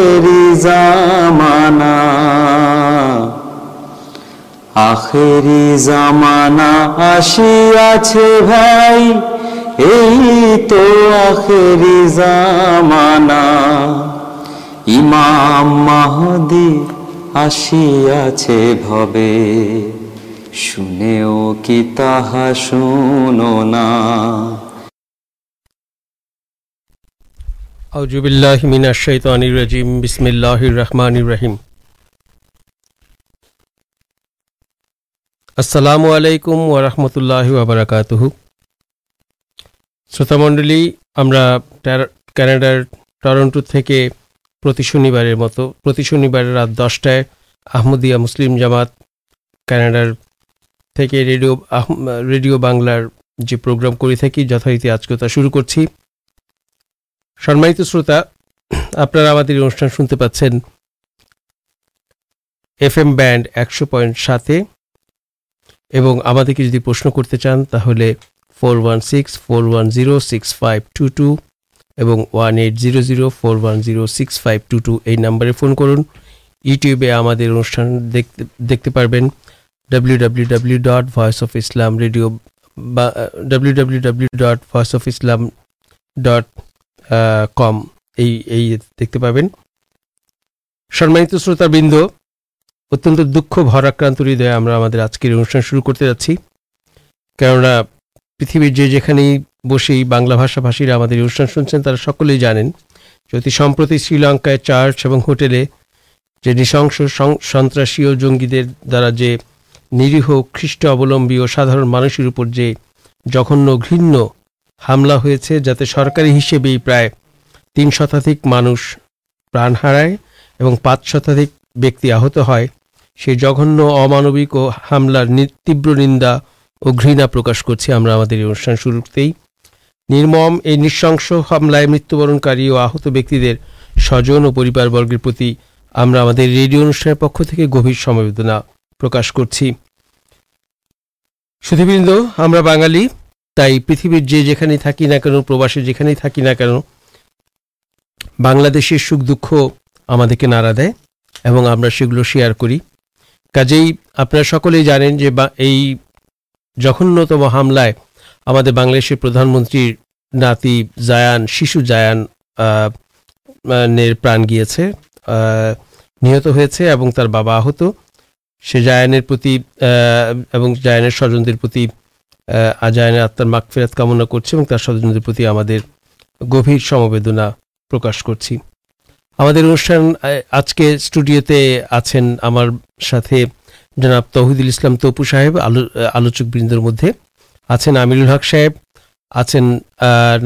আখেরি জামানা আখেরি জামানা আসিয়াছে ভাই, এই তো আখেরি জামানা। ইমাম মাহদি আসিয়াছে ভবে, শুনেও কি তাহা শুনো না। আউজুবিল্লাহ মিনাশ শাইতানির রাজিম, বিসমিল্লাহির রহমানির রহিম। আসসালামু আলাইকুম ওয়া রাহমাতুল্লাহি ওয়া বারাকাতুহু। শ্রোতামণ্ডলী আমরা কানাডার টরন্টো থেকে প্রতি শনিবারের মতো, প্রতি শনিবার রাত দশটায় আহমদিয়া মুসলিম জামাত কানাডার থেকে রেডিও রেডিও বাংলার যে প্রোগ্রাম করে থাকি, যথারীতি আজকে তা শুরু করছি। সম্মানিত শ্রোতা, আপনারা আমাদের অনুষ্ঠান শুনতে পাচ্ছেন এফ এম ব্যান্ড একশো পয়েন্ট সাতে। এবং আমাদেরকে যদি প্রশ্ন করতে চান, তাহলে four one six, four one zero six five two two এবং one eight zero zero four one zero six five two two এই নাম্বারে ফোন করুন। ইউটিউবে আমাদের অনুষ্ঠান দেখতে দেখতে পারবেন। W W W dot voice of Islam radio বা W W W dot voice of Islam dot com. এই এই দেখতে পাবেন। সম্মানিত শ্রোতাবৃন্দ, অত্যন্ত দুঃখ, ভরাক্রান্ত হৃদয়ে আমরা আমাদের আজকের অনুষ্ঠান শুরু করতে যাচ্ছি। কেননা পৃথিবীর যে যেখানেই বসেই বাংলা ভাষাভাষীরা আমাদের অনুষ্ঠান শুনছেন, তারা সকলেই জানেন যে অতি সম্প্রতি শ্রীলঙ্কায় চার্চ এবং হোটেলে যে নৃশংস সন্ত্রাসী ও জঙ্গিদের দ্বারা যে নিরীহ, খ্রিস্ট অবলম্বী ও সাধারণ মানুষের উপর যে জঘন্য, ঘৃণ্য হামলা হয়েছে যাতে সরকারি হিসেবেই প্রায় তিন শতাধিক মানুষ প্রাণ হারায় এবং পাঁচ শতাধিক ব্যক্তি আহত হয়। সেই জঘন্য অমানবিক ও হামলার তীব্র নিন্দা ও ঘৃণা প্রকাশ করছি আমরা আমাদের এই অনুষ্ঠান শুরুতেই। নির্মম এই নৃশংস হামলায় মৃত্যুবরণকারী ও আহত ব্যক্তিদের স্বজন ও পরিবারবর্গের প্রতি আমরা আমাদের রেডিও অনুষ্ঠানের পক্ষ থেকে গভীর সমবেদনা প্রকাশ করছি। সুধীবৃন্দ, আমরা বাঙালি তাই পৃথিবীর যে যেখানেই থাকি না কেন, প্রবাসে যেখানেই থাকি না কেন, বাংলাদেশের সুখ দুঃখ আমাদেরকে নাড়া দেয় এবং আমরা সেগুলো শেয়ার করি। কাজেই আপনারা সকলেই জানেন যে এই জঘন্যতম হামলায় আমাদের বাংলাদেশের প্রধানমন্ত্রীর নাতি জায়ান, শিশু জায়ান নের প্রাণ গিয়েছে নিহত হয়েছে এবং তার বাবা আহত। সে জায়ানের প্রতি এবং জায়ানের স্বজনদের প্রতি আজায়নের আত্মার মাগফিরাত কামনা করছি এবং তার স্বজনদের প্রতি আমাদের গভীর সমবেদনা প্রকাশ করছি। আমাদের অনুষ্ঠান আজকে স্টুডিওতে আছেন আমার সাথে জনাব তৌহিদুল ইসলাম তপু সাহেব, আলো আলোচক বৃন্দের মধ্যে। আছেন আমিরুল হক সাহেব, আছেন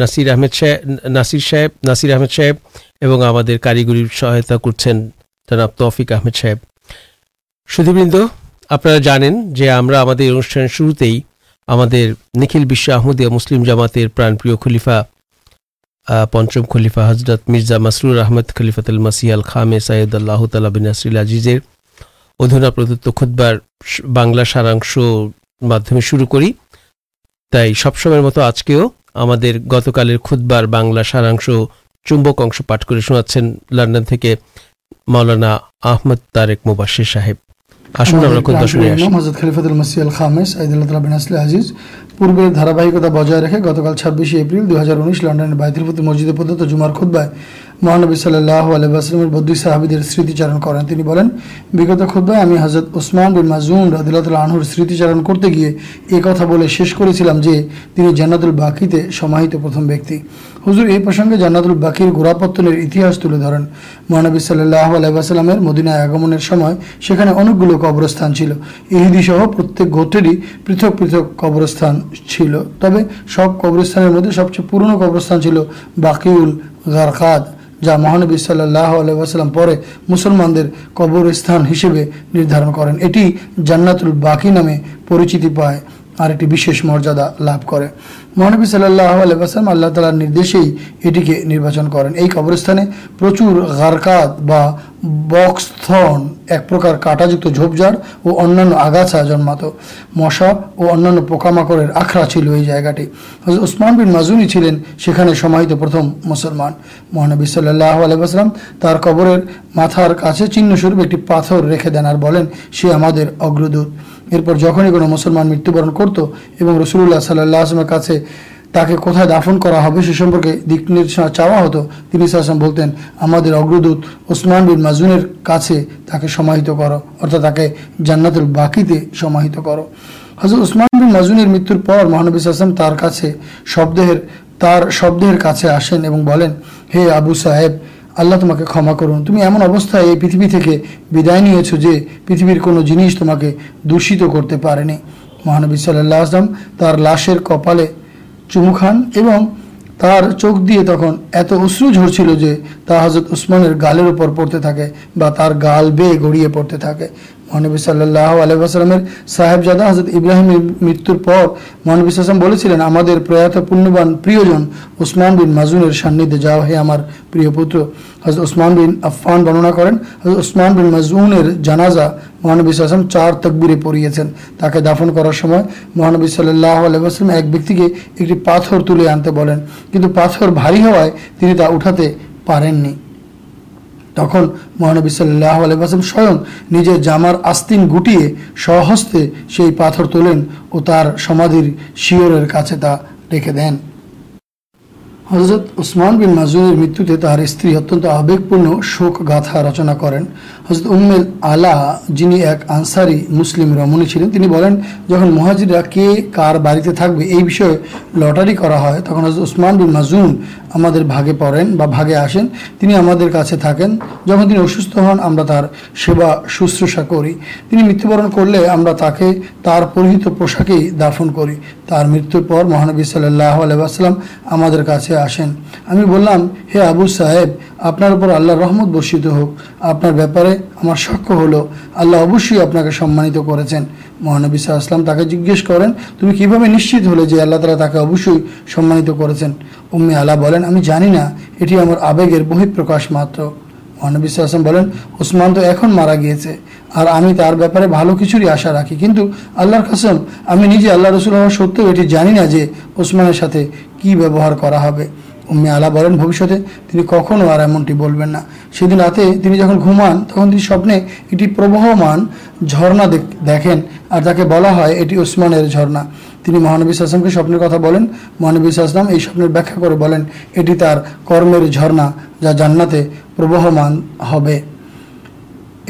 নাসির আহমেদ সাহেব, নাসির সাহেব, নাসির আহমেদ সাহেব এবং আমাদের কারিগরির সহায়তা করছেন জনাব তৌফিক আহমেদ সাহেব। সুধীবৃন্দ, আপনারা জানেন যে আমরা আমাদের অনুষ্ঠানের শুরুতেই আমাদের নিখিল বিশ্ব আহমদিয়া মুসলিম জামাতের প্রাণপ্রিয় খলিফা পঞ্চম খলিফা হজরত মির্জা মাসরুর আহমদ খলিফাতুল মাসি আল খামে সাইদ আল্লাহ তালা বিন নাসরিল আজিজের অধুনা প্রদত্ত খুদ্বার বাংলা সারাংশ মাধ্যমে শুরু করি। তাই সবসময়ের মতো আজকেও আমাদের গতকালের খুদ্বার বাংলা সারাংশ চুম্বক অংশ পাঠ করে শোনাচ্ছেন, লন্ডন থেকে মাওলানা আহমদ তারেক মুবাশির সাহেব। আসুন আমরা খুব শুনে আসি। মসজিদ খলিফাতুল মসিহ আল খামেস আইদুল্লাহ তাআলা বিন আসলে আজিজ পূর্বের ধারাবাহিকতা বজায় রেখে গতকাল ছাব্বিশে এপ্রিল দুই হাজার উনিশ লন্ডনের বাইতুল মসজিদে প্রদত্ত জুমার খুদ্বায় মহানবী সাল্লাহ আলহামের বদ্দী সাহাবিদের স্মৃতিচারণ করেন। তিনি বলেন, বিগত খুদ্বায় আমি হজরত ওসমান বিন মাজুন রাদিল্লাহ আনহুর স্মৃতিচারণ করতে গিয়ে এ কথা বলে শেষ করেছিলাম যে তিনি জান্নাতুল বাকিতে সমাহিত প্রথম ব্যক্তি। হুজুর এই প্রসঙ্গে জান্নাতুল বাকির গোড়াপত্তনের ইতিহাস তুলে ধরেন। মহানবী সাল্লাহ আলাইসাল্লামের মদিনায় আগমনের সময় সেখানে অনেকগুলো কবরস্থান ছিল। ইহুদি সহ প্রত্যেক গোত্রেরই পৃথক পৃথক কবরস্থান ছিল। তবে সব কবরস্থানের মধ্যে সবচেয়ে পুরনো কবরস্থান ছিল বাকিউল গারকাদ। যা মহানবী সাল্লাহ আলাইসাল্লাম পরে মুসলমানদের কবরস্থান হিসেবে নির্ধারণ করেন। এটি জান্নাতুল বাকি নামে পরিচিতি পায়। আর একটি বিশেষ মর্যাদা লাভ করে। মহানবী সাল্লাহ আলাইসাল্লাম আল্লাহ তালার নির্দেশেই এটিকে নির্বাচন করেন। এই কবরস্থানে প্রচুর গারকাত বা বক্সথন এক প্রকার কাঁটাযুক্ত ঝোপঝাড় ও অন্যান্য আগাছা জন্মাতো। মশা ও অন্যান্য পোকামাকড়ের আখড়া ছিল এই জায়গাটি। উসমান বিন মাজুনি ছিলেন সেখানে সমাহিত প্রথম মুসলমান। মহানবী সাল্লাহ আলাইসাল্লাম তার কবরের মাথার কাছে চিহ্নস্বরূপ একটি পাথর রেখে দেন আর বলেন, সে আমাদের অগ্রদূত। এরপর যখনই কোনো মুসলমান মৃত্যুবরণ করত এবং রসুল্লাহ সাল্লাহ আসলামের কাছে তাকে কোথায় দাফন করা হবে সে সম্পর্কে দিক নির্দেশনা চাওয়া হতো, তিনি সাল্লাম বলতেন, আমাদের অগ্রদূত ওসমান বিন মাজুনের কাছে তাকে সমাহিত করো, অর্থাৎ তাকে জান্নাতুল বাকিতে সমাহিত করো। হজরত ওসমান বিন মাজুনের মৃত্যুর পর মহানবী আসলাম তার কাছে শব্দের, তার শব্দের কাছে আসেন এবং বলেন, হে আবু সাহেব আল্লাহ তোমাকে ক্ষমা করুন। তুমি এমন অবস্থায় এই পৃথিবী থেকে বিদায় নিয়েছো যে পৃথিবীর কোনো জিনিস তোমাকে দূষিত করতে পারেনি। মহানবী সাল্লাহ আসলাম তার লাশের কপালে চুমু খান এবং তার চোখ দিয়ে তখন এত অশ্রু ঝরছিল যে তা হজরত উসমানের গালের উপর পড়তে থাকে বা তার গাল বেয়ে গড়িয়ে পড়তে থাকে। মহানবী সাল্লাহ আলহামের সাহেবজাদা হজরত ইব্রাহিমের মৃত্যুর পর মহানবী সাল্লাম বলেছিলেন, আমাদের প্রয়াত পুণ্যবান প্রিয়জন ওসমান বিন মাজুনের সান্নিধ্যে যাও, হে আমার প্রিয় পুত্র। হজরত ওসমান বিন আফফান বর্ণনা করেন হজরত ওসমান বিন মাজুনের জানাজা মহানবী সাল্লাম চার তকবিরে পড়িয়েছেন। তাকে দাফন করার সময় মহানবী সাল্লাহ আলহাম এক ব্যক্তিকে একটি পাথর তুলে আনতে বলেন, কিন্তু পাথর ভারী হওয়ায় তিনি তা উঠাতে পারেননি। তখন মহানবী সাল্লাহ আলাইসাল্লাম স্বয়ং নিজের জামার আস্তিন গুটিয়ে সহস্তে সেই পাথর তোলেন ও তার সমাধির শিয়রের কাছে তা রেখে দেন। হজরত উসমান বিন মাজুনের মৃত্যুতে তার স্ত্রী অত্যন্ত আবেগপূর্ণ শোক গাথা রচনা করেন। হজরত উম্মেল আলা, যিনি এক আনসারি মুসলিম রমণী ছিলেন, তিনি বলেন, যখন মহাজিরা কে কার বাড়িতে থাকবে এই বিষয়ে লটারি করা হয়, তখন হজরত উসমান বিন মাজুন আমাদের ভাগে পড়েন বা ভাগে আসেন। তিনি আমাদের কাছে থাকেন। যখন তিনি অসুস্থ হন, আমরা তার সেবা শুশ্রূষা করি। তিনি মৃত্যুবরণ করলে আমরা তাকে তার পরিহিত পোশাকেই দাফন করি। তার মৃত্যুর পর মহানবী সাল্লাহ আলাইসাল্লাম আমাদের কাছে আসেন। আমি বললাম, হে আবু সাহেব, আপনার উপর আল্লাহর রহমত বর্ষিত হোক। আপনার ব্যাপারে আমার সাক্ষ্য হলো, আল্লাহ অবশ্যই আপনাকে সম্মানিত করেছেন। মহানবী সাল্লাম তাকে জিজ্ঞেস করেন, তুমি কীভাবে নিশ্চিত হলে যে আল্লাহ তালা তাকে অবশ্যই সম্মানিত করেছেন? উম্মি আলা বলেন, আমি জানি না, এটি আমার আবেগের বহিঃপ্রকাশ মাত্র। মহানবী সাল্লাম বলেন, ওসমান তো এখন মারা গিয়েছে। আর আমি তার ব্যাপারে ভালো কিছুরই আশা রাখি। কিন্তু আল্লাহর কাসম, আমি নিজে আল্লাহ রসুল হওয়া সত্ত্বেও এটি জানি না যে ওসমানের সাথে কি ব্যবহার করা হবে। উম্মে আলা বলেন, ভবিষ্যতে তিনি কখনো আর এমনটি বলবেন না। সেদিন রাতে তিনি যখন ঘুমান, তখন তিনি স্বপ্নে একটি প্রবহমান ঝর্ণা দেখ- দেখেন, আর তাকে বলা হয় এটি ওসমানের ঝর্ণা। তিনি মহানবী সাসলামকে স্বপ্নের কথা বলেন। মহানবী সাসলাম এই স্বপ্নের ব্যাখ্যা করে বলেন, এটি তার কর্মের ঝর্ণা যা জান্নাতে প্রবহমান হবে।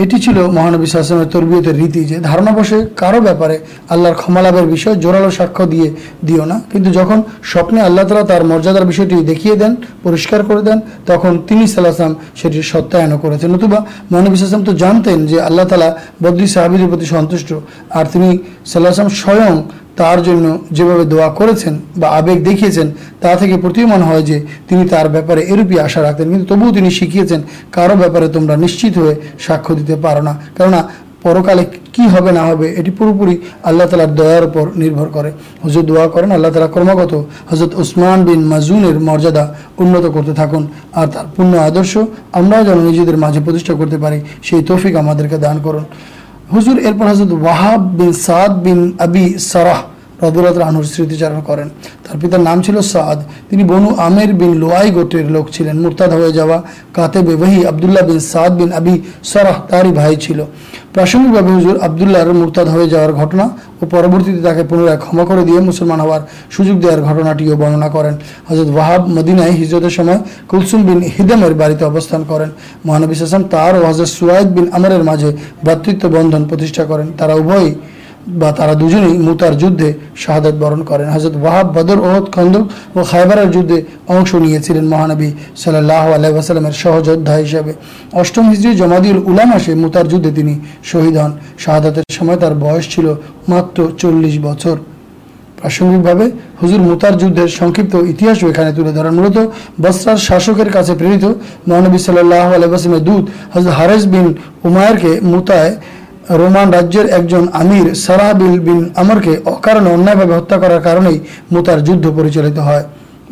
এটি ছিল মহানবী সাসমের তরবিয়তের রীতি যে ধারণাবশে কারও ব্যাপারে আল্লাহর ক্ষমালাভের বিষয় জোরালো সাক্ষ্য দিয়ে দিও না। কিন্তু যখন স্বপ্নে আল্লাহ তালা তার মর্যাদার বিষয়টি দেখিয়ে দেন, পরিষ্কার করে দেন, তখন তিনি সাল্লাহাম সেটি সত্যায়ন করেছেন। নতুবা মহানবী সাসম তো জানতেন যে আল্লাহ তালা বদ্রি সাহাবিদের প্রতি সন্তুষ্ট। আর তিনি সাল্লাহাম স্বয়ং তার জন্য যেভাবে দোয়া করেছেন বা আবেগ দেখিয়েছেন, তা থেকে প্রতীয়মান হয় যে তিনি তার ব্যাপারে এরূপই আশা রাখতেন। কিন্তু তবুও তিনি শিখিয়েছেন, কারও ব্যাপারে তোমরা নিশ্চিত হয়ে সাক্ষ্য দিতে পারো না। কেননা পরকালে কি হবে না হবে, এটি পুরোপুরি আল্লাহ তালার দয়ার উপর নির্ভর করে। হজরত দোয়া করেন, আল্লাহ তালা ক্রমাগত হজরত উসমান বিন মাজুনের মর্যাদা উন্নত করতে থাকুন। আর তার পূর্ণ আদর্শ আমরাও যেন নিজেদের মাঝে প্রতিষ্ঠা করতে পারি, সেই তৌফিক আমাদেরকে দান করুন। হুজুর এরপর হজরত ওয়াহাব বিন সাদ বিন আবি সারাহ রদুল্লাহ আনহুর স্মৃতিচারণ করেন। তার পিতার নাম ছিল সাদ। তিনি বনু আমের বিন লোয়াই গোত্রের লোক ছিলেন। মুরতাদ হয়ে যাওয়া কাতে বেবাহি আবদুল্লাহ বিন সাদ বিন আবি সরাহ তারই ভাই ছিল। প্রাসঙ্গিকভাবে হুজুর আবদুল্লাহর মুরতাদ হয়ে যাওয়ার ঘটনা ও পরবর্তীতে তাকে পুনরায় ক্ষমা করে দিয়ে মুসলমান হওয়ার সুযোগ দেওয়ার ঘটনাটিও বর্ণনা করেন। হজরত ওয়াহাব মদিনায় হিজরতের সময় কুলসুম বিন হিদেমের বাড়িতে অবস্থান করেন। মহানবী হাসান তার ও হজরত সুয়াইদ বিন আমরের মাঝে ভ্রাতৃত্ব বন্ধন প্রতিষ্ঠা করেন। তারা উভয়ই বা তারা দুজনেই মুতার যুদ্ধে শাহাদাত বরণ করেন। হজরত ওয়াহাব, বদর ওহদ খন্দক ও খাইবারের যুদ্ধে অংশ নিয়েছিলেন মহানবী সাল্লাহ আলাইসাল্লামের সহযোদ্ধা হিসেবে। অষ্টম হিজড়ি জমাদিউল উলা মাসে মুতার যুদ্ধে তিনি শহীদ হন। শাহাদাতের সময় তার বয়স ছিল মাত্র চল্লিশ বছর। প্রাসঙ্গিকভাবে হুজুর মুতার যুদ্ধের সংক্ষিপ্ত ইতিহাসও এখানে তুলে ধরেন মূলত বসরার শাসকের কাছে প্রেরিত। মহানবী সাল্লাহ আলাইসলামের দূত হজরত হারেস বিন উমায়েরকে মুতায় রোমান রাজ্যের একজন আমির সারাহ বিল বিন আমরকে অকারণে অন্যায়ভাবে হত্যা করার কারণেই মুতার যুদ্ধ পরিচালিত হয়।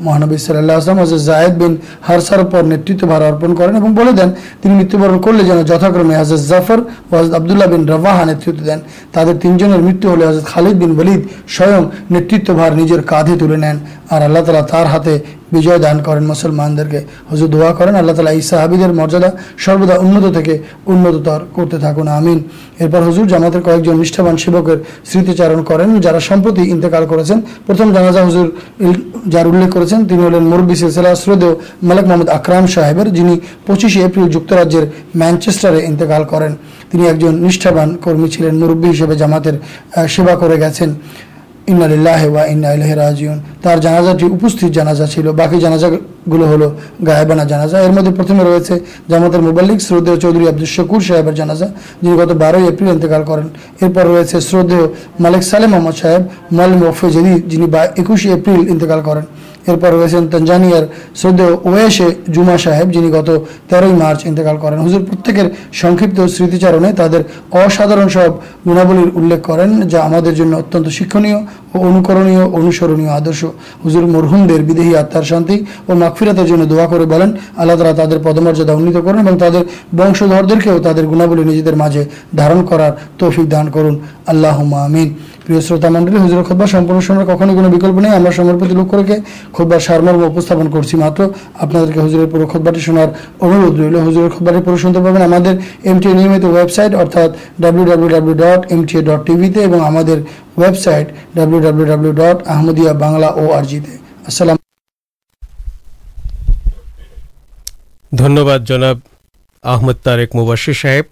মহানবী সাল্লাহ আসলাম হজরত জায়েদ বিন হারসার উপর নেতৃত্বভার অর্পণ করেন এবং বলে দেন, তিনি মৃত্যুবরণ করলে যেন যথাক্রমে হজরত জাফর ও হজরত আবদুল্লাহ বিন রবাহা নেতৃত্ব দেন। তাদের তিনজনের মৃত্যু হলে হজরত খালিদ বিন ওয়ালিদ স্বয়ং নেতৃত্বভার নিজের কাঁধে তুলে নেন। আর আল্লাহ তালা তার হাতে বিজয় দান করেন মুসলমানদেরকে। হুজুর দোয়া করেন, আল্লাহ তালা এই সাহাবিদের মর্যাদা সর্বদা উন্নত থেকে উন্নততর করতে থাকুন, আমিন। এরপর হুজুর জামাতের কয়েকজন নিষ্ঠাবান সেবকের স্মৃতিচারণ করেন, যারা সম্প্রতি ইন্তেকাল করেছেন। প্রথম জানাজা হুজুর যার উল্লেখ করেছেন, তিনি হলেন মুরব্বী সিলসিলা শ্রদ্ধেয় মালিক মোহাম্মদ আকরাম সাহেবের, যিনি পঁচিশে এপ্রিল যুক্তরাজ্যের ম্যানচেস্টারে ইন্তেকাল করেন। তিনি একজন নিষ্ঠাবান কর্মী ছিলেন, মুরব্বী হিসেবে জামাতের সেবা করে গেছেন। ইন্নালিল্লাহ ওয়া ইন্না ইলাইহি রাজিউন। তার জানাজাটি উপস্থিত জানাজা ছিল। বাকি জানাজাগুলো হলো গায়েবানা জানাজা। এর মধ্যে প্রথমে রয়েছে জামাতের মুবাল্লিক শ্রদ্ধেয় চৌধুরী আব্দুল শকুর সাহেবের জানাজা, যিনি গত বারোই এপ্রিল ইন্তেকাল করেন। এরপর রয়েছে শ্রদ্ধেয় মালিক সালেম মোহাম্মদ সাহেব, মালিম ওফে যিনি যিনি একুশে এপ্রিল ইন্তেকাল করেন। এরপর রয়েছেন তানজানিয়ার শ্রদ্ধেয় ওয়েশে জুমা সাহেব, যিনি গত তেরোই মার্চ ইন্তেকাল করেন। হুজুর, প্রত্যেকের সংক্ষিপ্ত স্মৃতিচারণে তাদের অসাধারণ সব গুণাবলীর উল্লেখ করেন, যা আমাদের জন্য অত্যন্ত শিক্ষণীয় ও অনুকরণীয়, অনুসরণীয় আদর্শ। হুজুর মরহুমদের বিদেহী আত্মার শান্তি ও মাগফিরাতের জন্য দোয়া করে বলেন, আল্লাহ তালা তাদের পদমর্যাদা উন্নীত করুন এবং তাদের বংশধরদেরকেও তাদের গুণাবলী নিজেদের মাঝে ধারণ করার তৌফিক দান করুন। আল্লাহ আমিন। প্রিয় শ্রোতা মন্ডলী হুজুরের খোদবা সম্পূর্ণ শোনার কখনোই কোনো বিকল্প নেই। আমরা সময়ের প্রতি লক্ষ্য রেখে খোদবার সারমর্ম উপস্থাপন করছি মাত্র। আপনাদেরকে হুজুরের পুরো খোদবাটি শোনার অনুরোধ রইল। হুজুরের খোদবাটি পুরো শুনতে পাবেন আমাদের এমটিএ নিয়মিত ওয়েবসাইট, অর্থাৎ W W W dot MTA dot টিভিতে এবং আমাদের website W W W dot Ahmadiyya Bangla ও আরজিতে আসসালাম। ধন্যবাদ জনাব আহমদ তারেক মুবাশির সাহেব।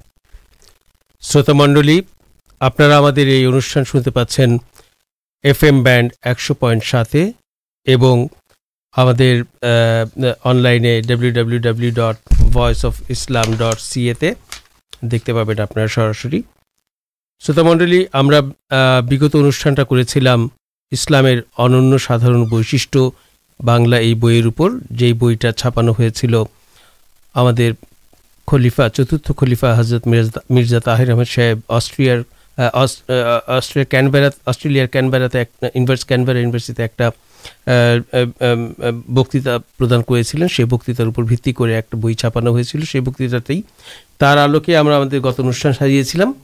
শ্রোতামণ্ডলী আপনারা আমাদের এই অনুষ্ঠান শুনতে পাচ্ছেন এফ এম ব্যান্ড একশো পয়েন্ট সাতে এবং আমাদের অনলাইনে W W W dot voice of Islam dot সিএতে দেখতে পাবেন আপনারা সরাসরি। শ্রোতামণ্ডলী আমরা বিগত অনুষ্ঠানটা করেছিলাম ইসলামের অনন্য সাধারণ বৈশিষ্ট্য বাংলা এই বইয়ের উপর। যেই বইটা ছাপানো হয়েছিল আমাদের খলিফা, চতুর্থ খলিফা হজরত মির্জা মির্জা তাহির আহমেদ সাহেব, অস্ট্রিয়ার আহ, অস- আহ, ক্যানবেরা অস্ট্রেলিয়ার ক্যানবেরাতে একটা ইউনিভার্স ক্যানবেরা ইউনিভার্সিটিতে একটা বক্তৃতা প্রদান করেছিলেন। সেই বক্তৃতার উপর ভিত্তি করে একটা বই ছাপানো হয়েছিল। সেই বক্তৃতাতেই তার আলোকে আমরা আমাদের গত অনুষ্ঠান সাজিয়েছিলাম।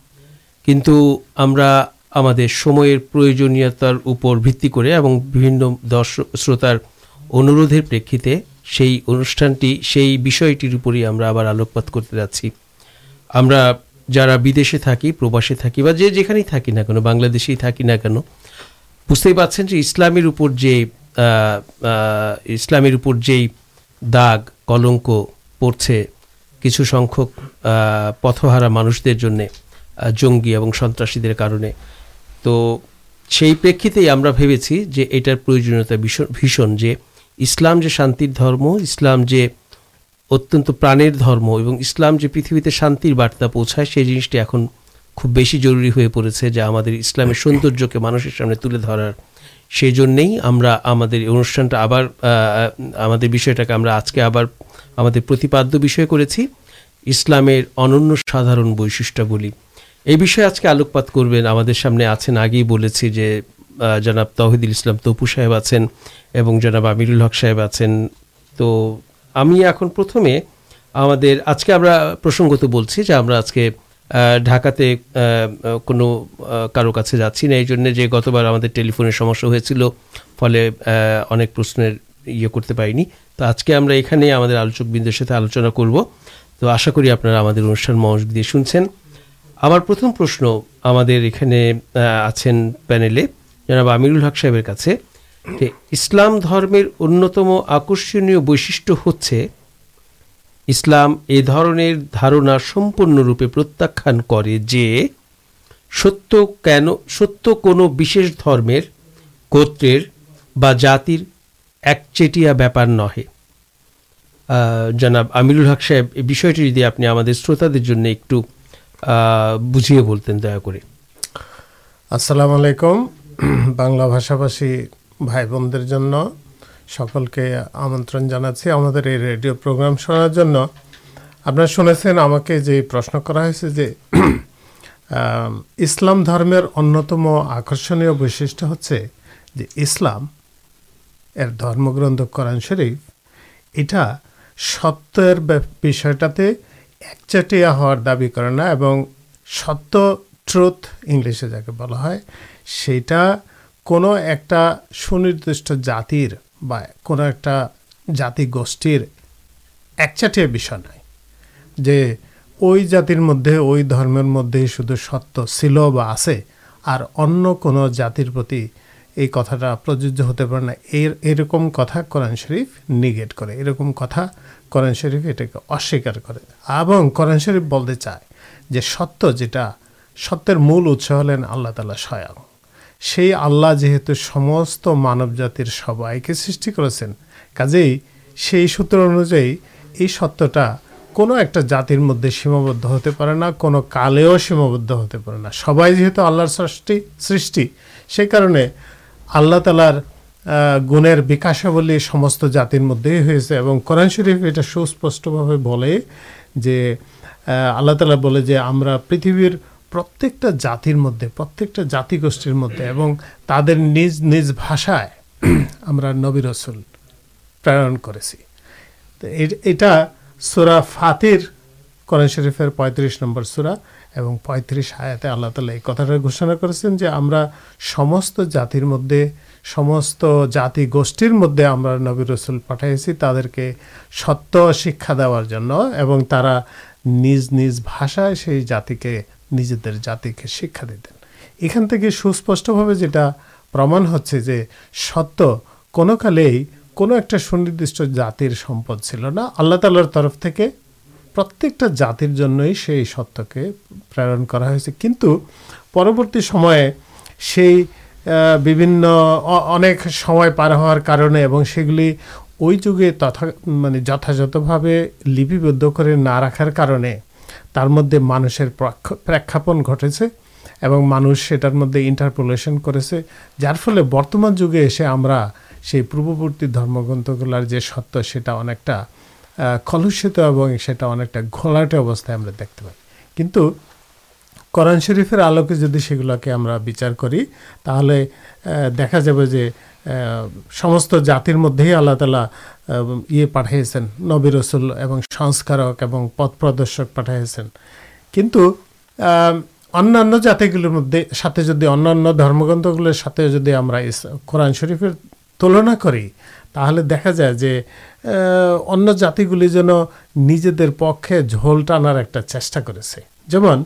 কিন্তু আমরা আমাদের সময়ের প্রয়োজনীয়তার উপর ভিত্তি করে এবং বিভিন্ন দর্শক শ্রোতার অনুরোধের প্রেক্ষিতে সেই অনুষ্ঠানটি সেই বিষয়টির উপরই আমরা আবার আলোকপাত করতে যাচ্ছি। আমরা যারা বিদেশে থাকি, প্রবাসে থাকি, বা যে যেখানেই থাকি না কেন, বাংলাদেশেই থাকি না কেন, বুঝতেই পারছেন যে ইসলামের উপর যে ইসলামের উপর যেই দাগ, কলঙ্ক পড়ছে কিছু সংখ্যক পথহারা মানুষদের জন্যে জঙ্গি এবং সন্ত্রাসীদের কারণে, তো সেই প্রেক্ষিতেই আমরা ভেবেছি যে এটার প্রয়োজনীয়তা ভীষণ ভীষণ যে ইসলাম যে শান্তির ধর্ম, ইসলাম যে অত্যন্ত প্রাণের ধর্ম এবং ইসলাম যে পৃথিবীতে শান্তির বার্তা পৌঁছায়, সেই জিনিসটি এখন খুব বেশি জরুরি হয়ে পড়েছে যে আমাদের ইসলামের সৌন্দর্যকে মানুষের সামনে তুলে ধরার। সেই জন্যেই আমরা আমাদের অনুষ্ঠানটা আবার আমাদের বিষয়টাকে আমরা আজকে আবার আমাদের প্রতিপাদ্য বিষয় করেছি, ইসলামের অনন্য সাধারণ বৈশিষ্ট্যাবলী এই বিষয়ে আজকে আলোকপাত করবেন, আমাদের সামনে আছেন, আগেই বলেছি যে জনাব তহিদুল ইসলাম তপু সাহেব আছেন এবং জনাব আমিরুল হক সাহেব আছেন। তো আমি এখন প্রথমে আমাদের, আজকে আমরা প্রসঙ্গত বলছি যে আমরা আজকে ঢাকাতে কোনো কারও কাছে যাচ্ছি না, এই জন্যে যে গতবার আমাদের টেলিফোনের সমস্যা হয়েছিল, ফলে অনেক প্রশ্নের ইয়ে করতে পারিনি। তো আজকে আমরা এখানে আমাদের আলোচকবৃন্দের সাথে আলোচনা করব। তো আশা করি আপনারা আমাদের অনুষ্ঠান মনোযোগ দিয়ে শুনছেন। আমার প্রথম প্রশ্ন আমাদের এখানে আছেন প্যানেলে, জনাব আমিরুল হক সাহেবের কাছে। যে ইসলাম ধর্মের অন্যতম আকর্ষণীয় বৈশিষ্ট্য হচ্ছে ইসলাম এ ধরনের ধারণা সম্পূর্ণরূপে প্রত্যাখ্যান করে যে সত্য কেন, সত্য কোনো বিশেষ ধর্মের, গোত্রের বা জাতির একচেটিয়া ব্যাপার নহে। জনাব আমিরুল হক সাহেব এই বিষয়টি যদি আপনি আমাদের শ্রোতাদের জন্য একটু বুঝিয়ে বলতেন দয়া করে। আসসালামু আলাইকুম। বাংলা ভাষাভাষী ভাই বোনদের জন্য সকলকে আমন্ত্রণ জানাচ্ছি আমাদের এই রেডিও প্রোগ্রাম শোনার জন্য। আপনারা শুনেছেন আমাকে যে প্রশ্ন করা হয়েছে যে ইসলাম ধর্মের অন্যতম আকর্ষণীয় বৈশিষ্ট্য হচ্ছে যে ইসলাম এর ধর্মগ্রন্থ কোরআন শরীফ, এটা সত্যের বিষয়টাতে একচাটিয়া হওয়ার দাবি করে না এবং সত্য, ট্রুথ ইংলিশে যাকে বলা হয়, সেটা কোনো একটা সুনির্দিষ্ট জাতির বা কোনো একটা জাতি গোষ্ঠীর একচাটিয়া বিষয় নয় যে ওই জাতির মধ্যে, ওই ধর্মের মধ্যেই শুধু সত্য ছিল বা আছে আর অন্য কোনো জাতির প্রতি এই কথাটা প্রযোজ্য হতে পারে না। এর, এরকম কথা কোরআন শরীফ নিগেট করে। এরকম কথা কোরআন শরীফ এটাকে অস্বীকার করে। এবং কোরআন শরীফ বলতে চায় যে সত্য যেটা সত্যের মূল উৎস হলেন আল্লাহ তালা স্বয়ং। সেই আল্লাহ যেহেতু সমস্ত মানব জাতির সবাইকে সৃষ্টি করেছেন, কাজেই সেই সূত্র অনুযায়ী এই সত্যটা কোনো একটা জাতির মধ্যে সীমাবদ্ধ হতে পারে না, কোনো কালেও সীমাবদ্ধ হতে পারে না। সবাই যেহেতু আল্লাহর সৃষ্টি সৃষ্টি, সেই কারণে আল্লাহ তালার গুণের বিকাশাবলী সমস্ত জাতির মধ্যেই হয়েছে এবং কোরআন শরীফ এটা সুস্পষ্টভাবে বলে যে আল্লাহ তালা বলে যে, আমরা পৃথিবীর প্রত্যেকটা জাতির মধ্যে, প্রত্যেকটা জাতিগোষ্ঠীর মধ্যে এবং তাদের নিজ নিজ ভাষায় আমরা নবী রসুল প্রেরণ করেছি। তো এটা সুরা ফাতির, কোরআন শরীফের পঁয়ত্রিশ নম্বর সুরা এবং পঁয়ত্রিশ আয়াতে আল্লাহ তালা এই কথাটা ঘোষণা করেছেন যে আমরা সমস্ত জাতির মধ্যে, সমস্ত জাতি গোষ্ঠীর মধ্যে আমরা নবী রসুল পাঠিয়েছি তাদেরকে সত্য শিক্ষা দেওয়ার জন্য এবং তারা নিজ নিজ ভাষায় সেই জাতিকে নিজেদের জাতিকে শিক্ষা দিতেন। এখান থেকে সুস্পষ্টভাবে যেটা প্রমাণ হচ্ছে যে সত্য কোনো কালেই কোনো একটা সুনির্দিষ্ট জাতির সম্পদ ছিল না। আল্লাহ তালার তরফ থেকে প্রত্যেকটা জাতির জন্যই সেই সত্যকে প্রেরণ করা হয়েছে। কিন্তু পরবর্তী সময়ে সেই বিভিন্ন অনেক সময় পার হওয়ার কারণে এবং সেগুলি ওই যুগে তথা মানে যথাযথভাবে লিপিবদ্ধ করে না রাখার কারণে তার মধ্যে মানুষের প্রাক্ষ- প্রেক্ষাপন ঘটেছে এবং মানুষ সেটার মধ্যে ইন্টারপোলেশন করেছে, যার ফলে বর্তমান যুগে এসে আমরা সেই পূর্ববর্তী ধর্মগ্রন্থগুলোর যে সত্য সেটা অনেকটা কলুষিত এবং সেটা অনেকটা ঘোলাটে অবস্থায় আমরা দেখতে পাই। কিন্তু কোরআন শরীফের আলোকে যদি সেগুলোকে আমরা বিচার করি, তাহলে দেখা যাবে যে সমস্ত জাতির মধ্যেই আল্লাহ তালা ইয়ে পাঠিয়েছেন, নবী রসুল এবং সংস্কারক এবং পথ প্রদর্শক পাঠিয়েছেন। কিন্তু অন্যান্য জাতিগুলোর মধ্যে, সাথে যদি অন্যান্য ধর্মগ্রন্থগুলোর সাথে যদি আমরা কোরআন শরীফের তুলনা করি, তাহলে দেখা যায় যে অন্য জাতিগুলি যেন নিজেদের পক্ষে ঝোল টানার একটা চেষ্টা করেছে। যেমন,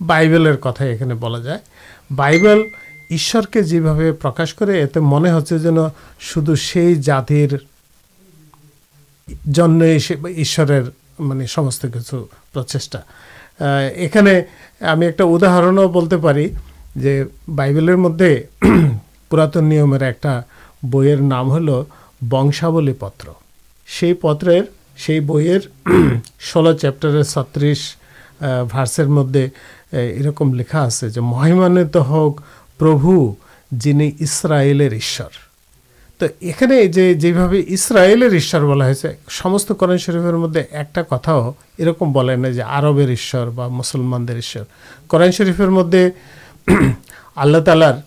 বাইবেলের কথা এখানে বলা যায়। বাইবেল ঈশ্বরকে যেভাবে প্রকাশ করে, এতে মনে হচ্ছে যেন শুধু সেই জাতির জন্যই সে ঈশ্বরের মানে সমস্ত কিছু প্রচেষ্টা। এখানে আমি একটা উদাহরণও বলতে পারি যে বাইবেলের মধ্যে পুরাতন নিয়মের একটা বইয়ের নাম হলো বংশাবলী পত্র সেই পত্রের, সেই বইয়ের ষোলো চ্যাপ্টারের ছত্রিশ ভার্সের মধ্যে এরকম লেখা আছে যে মহিমান্বিত হোক প্রভু, যিনি ইসরায়েলের ঈশ্বর। তো এখানে যে, যেভাবে ইসরায়েলের ঈশ্বর বলা হয়েছে, সমস্ত কোরআন শরীফের মধ্যে একটা কথাও এরকম বলে না যে আরবের ঈশ্বর বা মুসলমানদের ঈশ্বর। কোরআন শরীফের মধ্যে আল্লাহ তালার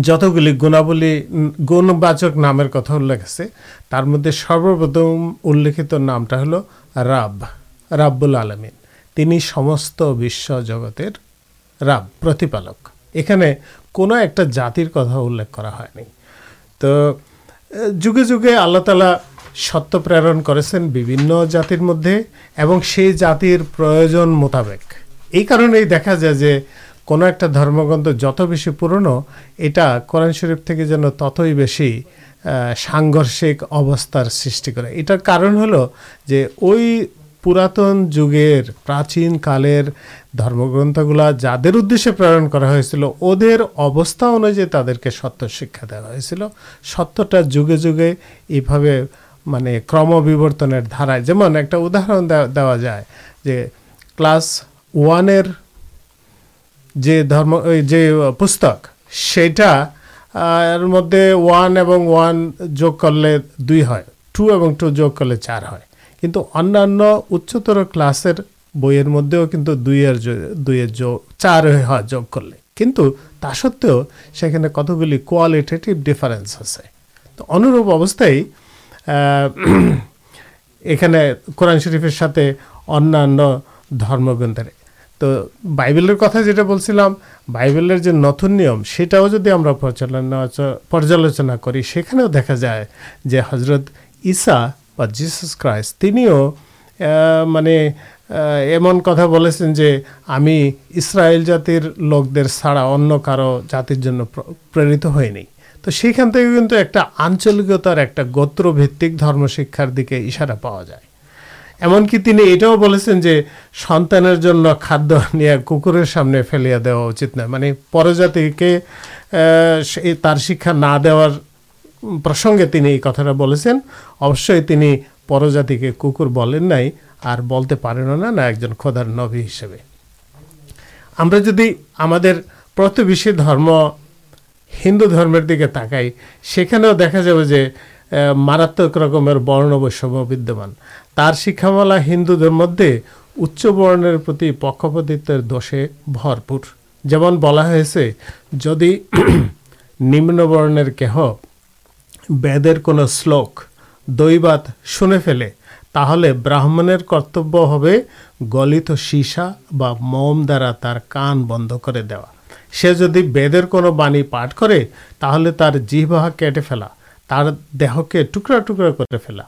যতগুলি গুণাবলী, গুণবাচক নামের কথা উল্লেখ আছে, তার মধ্যে সর্বপ্রথম উল্লেখিত নামটা হলো রাব, রাব্বুল আলমিন। তিনি সমস্ত বিশ্ব জগতের রাব, প্রতিপালক। এখানে কোনো একটা জাতির কথা উল্লেখ করা হয়নি। তো, যুগে যুগে আল্লাহ তালা সত্য প্রেরণ করেছেন বিভিন্ন জাতির মধ্যে এবং সেই জাতির প্রয়োজন মোতাবেক। এই কারণেই দেখা যায় যে কোনো একটা ধর্মগ্রন্থ যত বেশি পুরনো, এটা কোরআন শরীফ থেকে যেন ততই বেশি সাংঘর্ষিক অবস্থার সৃষ্টি করে। এটার কারণ হলো যে ওই পুরাতন যুগের প্রাচীন কালের ধর্মগ্রন্থগুলা যাদের উদ্দেশ্যে প্রেরণ করা হয়েছিল, ওদের অবস্থা অনুযায়ী তাদেরকে সত্য শিক্ষা দেওয়া হয়েছিল। সত্যটা যুগে যুগে এইভাবে মানে ক্রমবিবর্তনের ধারায়, যেমন একটা উদাহরণ দেওয়া- যায় যে ক্লাস ওয়ানের যে ধর্ম যে পুস্তক, সেটা এর মধ্যে ওয়ান এবং ওয়ান যোগ করলে দুই হয়, টু এবং টু যোগ করলে চার হয়। কিন্তু অন্যান্য উচ্চতর ক্লাসের বইয়ের মধ্যেও কিন্তু দুইয়ের দুইয়ের যোগ চার হয় যোগ করলে। কিন্তু তা সত্ত্বেও সেখানে কতগুলি কোয়ালিটেটিভ ডিফারেন্স আছে। তো অনুরূপ অবস্থায় এখানে কোরআন শরীফের সাথে অন্যান্য ধর্মগ্রন্থের। তো বাইবেলের কথা যেটা বলছিলাম, বাইবেলের যে নতুন নিয়ম, সেটাও যদি আমরা পর্যালোচনা পর্যালোচনা করি, সেখানেও দেখা যায় যে হজরত ঈসা বা জিসাস ক্রাইস্ট তিনিও মানে এমন কথা বলেছেন যে আমি ইসরায়েল জাতির লোকদের ছাড়া অন্য কারও জাতির জন্য প্রেরিত হইনি। তো সেইখান থেকে কিন্তু একটা আঞ্চলিকতার একটা গোত্রভিত্তিক ধর্মশিক্ষার দিকে ইশারা পাওয়া যায়। এমনকি তিনি এটাও বলেছেন যে সন্তানের জন্য খাদ্য নিয়ে কুকুরের সামনে ফেলিয়া দেওয়া উচিত নয়। মানে পরজাতিকে তার শিক্ষা না দেওয়ার প্রসঙ্গে তিনি এই কথাটা বলেছেন, অবশ্যই তিনি পরজাতিকে কুকুর বলেন নাই, আর বলতে পারেনও না না একজন খোদার নবী হিসেবে। আমরা যদি আমাদের প্রতিবেশী ধর্ম, হিন্দু ধর্মের দিকে তাকাই, সেখানেও দেখা যাবে যে মারাত্মক রকমের বর্ণ বৈষম্য বিদ্যমান। তার শিক্ষামালা হিন্দুদের মধ্যে উচ্চ বর্ণের প্রতি পক্ষপাতিত্বের দোষে ভরপুর। যেমন বলা হয়েছে, যদি নিম্ন বর্ণের কেহ বেদের কোনো শ্লোক দৈবাত শুনে ফেলে, তাহলে ব্রাহ্মণের কর্তব্য হবে গলিত সীসা বা মোম দ্বারা তার কান বন্ধ করে দেওয়া। সে যদি বেদের কোনো বাণী পাঠ করে, তাহলে তার জিহ্বা কেটে ফেলা, তার দেহকে টুকরা টুকরা করে ফেলা।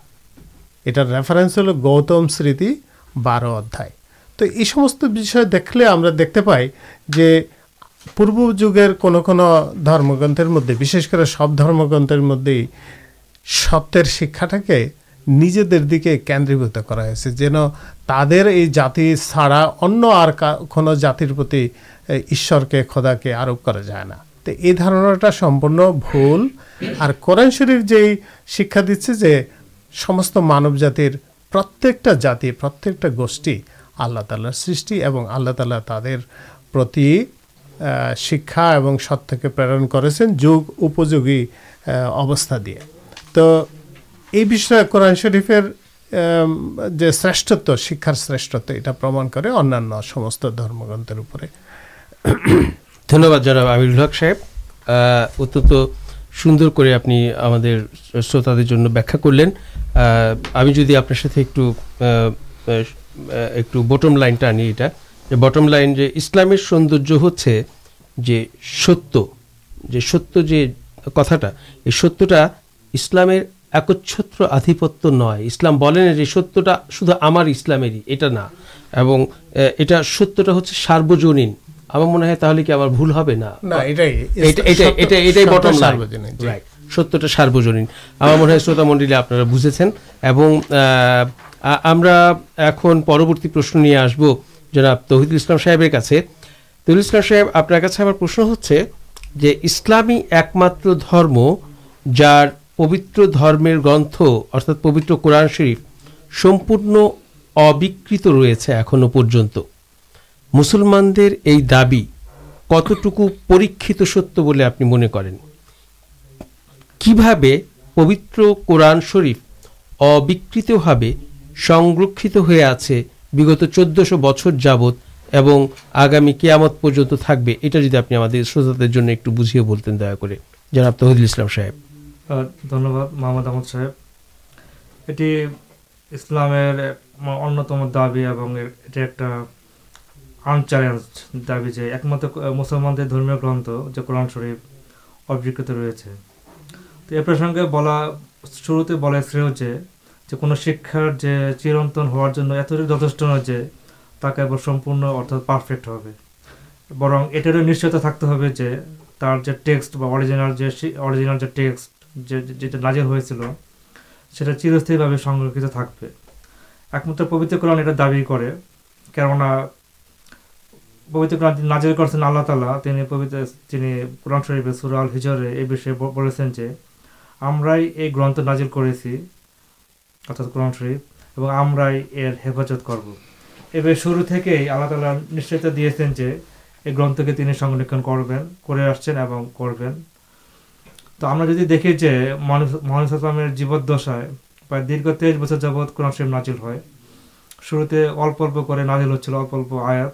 এটার রেফারেন্স হলো গৌতম স্মৃতি বারো অধ্যায়। তো এই সমস্ত বিষয় দেখলে আমরা দেখতে পাই যে পূর্ব যুগের কোনো কোনো ধর্মগ্রন্থের মধ্যে, বিশেষ করে সব ধর্মগ্রন্থের মধ্যেই সত্যের শিক্ষাটাকে নিজেদের দিকে কেন্দ্রীভূত করা হয়েছে। যেন তাদের এই জাতি ছাড়া অন্য আর কোনো জাতির প্রতি ঈশ্বরকে, খোদাকে আরোপ করা যায় না। তো এই ধারণাটা সম্পূর্ণ ভুল। আর কোরআন শরীফ যেই শিক্ষা দিচ্ছে যে সমস্ত মানব জাতির প্রত্যেকটা জাতি, প্রত্যেকটা গোষ্ঠী আল্লাহ তাল্লার সৃষ্টি এবং আল্লাহ তাল্লাহ তাদের প্রতি শিক্ষা এবং সত্যকে প্রেরণ করেছেন যুগ উপযোগী অবস্থা দিয়ে। তো এই বিষয়ে কোরআন শরীফের যে শ্রেষ্ঠত্ব, শিক্ষার শ্রেষ্ঠত্ব, এটা প্রমাণ করে অন্যান্য সমস্ত ধর্মগ্রন্থের উপরে। ধন্যবাদ জনাব আমিরুল হক সাহেব। অত্যন্ত সুন্দর করে আপনি আমাদের শ্রোতাদের জন্য ব্যাখ্যা করলেন। আমি যদি আপনার সাথে একটু একটু বটম লাইনটা আনি এটা। যে বটম লাইন যে ইসলামের সৌন্দর্য হচ্ছে যে সত্য যে সত্য যে কথাটা এই সত্যটা ইসলামের একচ্ছত্র আধিপত্য নয়। ইসলাম বলেন যে সত্যটা শুধু আমার ইসলামেরই এটা না। এবং এটা সত্যটা হচ্ছে সার্বজনীন। আমার মনে হয় তাহলে কি আমার ভুল হবে? না। না এটাই এটা এটা এটাই বটম লাইন রাইট সত্যটা সার্বজনীন। আমার মনে হয় শ্রোতা মণ্ডলী আপনারা বুঝেছেন। এবং আমরা এখন পরবর্তী প্রশ্ন নিয়ে আসব। জনাব তহিদুল ইসলাম সাহেবের কাছে। তহিদুল ইসলাম সাহেব, আপনার কাছে আমার প্রশ্ন হচ্ছে যে ইসলামী একমাত্র ধর্ম যার পবিত্র ধর্মের গ্রন্থ, অর্থাৎ পবিত্র কোরআন শরীফ, সম্পূর্ণ অবিকৃত রয়েছে এখনও পর্যন্ত। মুসলমানদের এই দাবি কতটুকু পরীক্ষিত সত্য বলে আপনি মনে করেন? কীভাবে পবিত্র কোরআন শরীফ অবিকৃতভাবে সংরক্ষিত হয়ে আছে বিগত চোদ্দশো বছর যাবত এবং আগামী কেয়ামত পর্যন্ত থাকবে, এটা যদি আপনি আমাদের শ্রোতাদের জন্য একটু বুঝিয়ে বলতেন দয়া করে। জনাব তহিদুল ইসলাম সাহেব। ধন্যবাদ মোহাম্মদ আহমদ সাহেব। এটি ইসলামের অন্যতম দাবি এবং এটা একটা আনচ্যালেঞ্জ দাবি যে একমাত্র মুসলমানদের ধর্মীয় গ্রন্থ যে কোরআন শরীফ অবিকৃত রয়েছে। তো এ প্রসঙ্গে বলা শুরুতে বলা শ্রেয় যে যে কোনো শিক্ষার যে চিরন্তন হওয়ার জন্য এতটুকু যথেষ্ট নয় যে তাকে এবার সম্পূর্ণ অর্থাৎ পারফেক্ট হবে। বরং এটারও নিশ্চয়তা থাকতে হবে যে তার যে টেক্সট বা অরিজিনাল যে অরিজিনাল যে টেক্সট যে যেটা নাজির হয়েছিল, সেটা চিরস্থায়ীভাবে সংরক্ষিত থাকবে। একমাত্র পবিত্র কোরআন এটা দাবি করে, কেননা পবিত্র কোরআন যিনি নাজির করছেন আল্লাহ তালা তিনি পবিত্র, তিনি কোরআন শরীফে সুরা আল হিজরে এই বিষয়ে বলেছেন যে, আমরাই এই গ্রন্থ নাজিল করেছি অর্থাৎ কোরআন শরীফ, এবং আমরাই এর হেফাজত করব। এবার শুরু থেকেই আল্লাহ তালা নিশ্চয়তা দিয়েছেন যে এই গ্রন্থকে তিনি সংরক্ষণ করবেন, করে আসছেন এবং করবেন। তো আমরা যদি দেখি যে মহানুস ইসলামের জীবদ্দশায় প্রায় দীর্ঘ তেইশ বছর যাবৎ কোরআন শরীফ নাজিল হয়। শুরুতে অল্প অল্প করে নাজিল হচ্ছিল, অল্প অল্প আয়াত।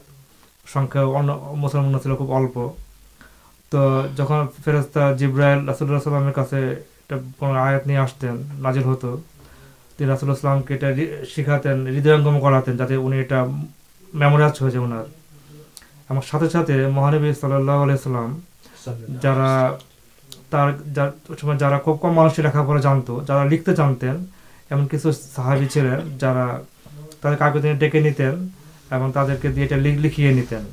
সংখ্যা অন্য, মুসলমান ছিল খুব অল্প। তো যখন ফেরেস্তা জিব্রাইল রাসুল্লাহ সাল্লামের কাছে একটা কোনো আয়াত নিয়ে আসতেন, নাজিল হতো তিনি রাসুল্লাহ সাল্লামকে এটা শেখাতেন হৃদয়ঙ্গম করাতেন যাতে উনি এটা মেমোরাইজ হয়ে যায় ওনার। এবং সাথে সাথে মহানবী সাল্লাহ আলাইসাল্লাম যারা তার যার সময় যারা খুব কম মানুষের লেখাপড়া জানতো যারা লিখতে জানতেন এমন কিছু সাহাবি ছিলেন যারা তাদের কাউকে তিনি ডেকে নিতেন এবং তাদেরকে দিয়ে এটা লিখিয়ে নিতেন।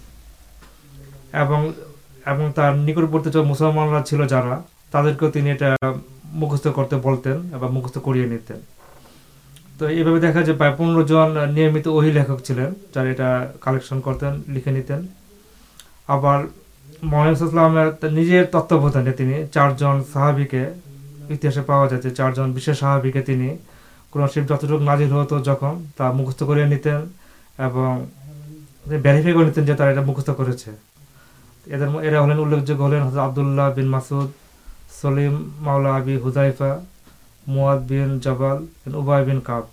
এবং এবং তার নিকটবর্তী যে মুসলমানরা ছিল যারা তাদেরকেও তিনি এটা মুখস্থ করতে বলতেন এবং মুখস্থ করিয়ে নিতেন। তো এইভাবে দেখা যায় প্রায় পনেরো জন নিয়মিত ওহি লেখক ছিলেন, যারা এটা কালেকশন করতেন, লিখে নিতেন। আবার মহানিসামের নিজের তত্ত্বাবধানে তিনি চারজন সাহাবিকে, ইতিহাসে পাওয়া যাচ্ছে চারজন বিশেষ সাহাবিকে তিনি কোরআন শরীফ যতটুকু নাজির হতো যখন তা মুখস্থ করে নিতেন এবং ভ্যারিফাই করে নিতেন যে তারা এটা মুখস্থ করেছে। এদের এরা হলেন উল্লেখযোগ্য হলেন হজরত আবদুল্লাহ বিন মাসুদ সলিম মাওলা আবি হুজাইফা মুয়াদ বিন জবাল উবাই বিন কাব।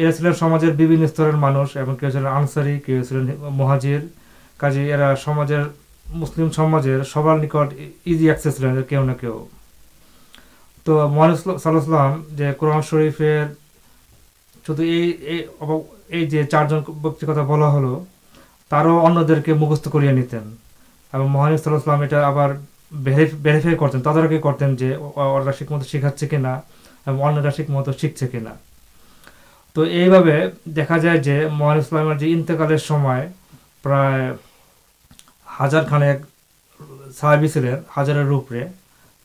এরা ছিলেন সমাজের বিভিন্ন স্তরের মানুষ এবং কেউ ছিলেন আনসারি, কেউ ছিলেন মহাজির। কাজে এরা সমাজের, মুসলিম সমাজের সবার নিকট ইজি অ্যাক্সেস ছিলেন, কেউ না কেউ। তো মহানব সাল্লাহাম যে কোরআন শরীফের শুধু এই এই যে চারজন ব্যক্তির কথা বলা হলো, তারও অন্যদেরকে মুখস্থ করিয়ে নিতেন। এবং মহানব সাল্লাহাম এটা আবার ভেরিফাই করতেন, তদারকি করতেন যে ওরা ঠিকমতো শেখাচ্ছে কিনা এবং অন্যরা ঠিকমতো শিখছে কিনা। তো এইভাবে দেখা যায় যে মহান ইসলামের যে ইন্তেকালের সময় প্রায় হাজার খানেক সাহাবি ছিলেন হাজারের উপরে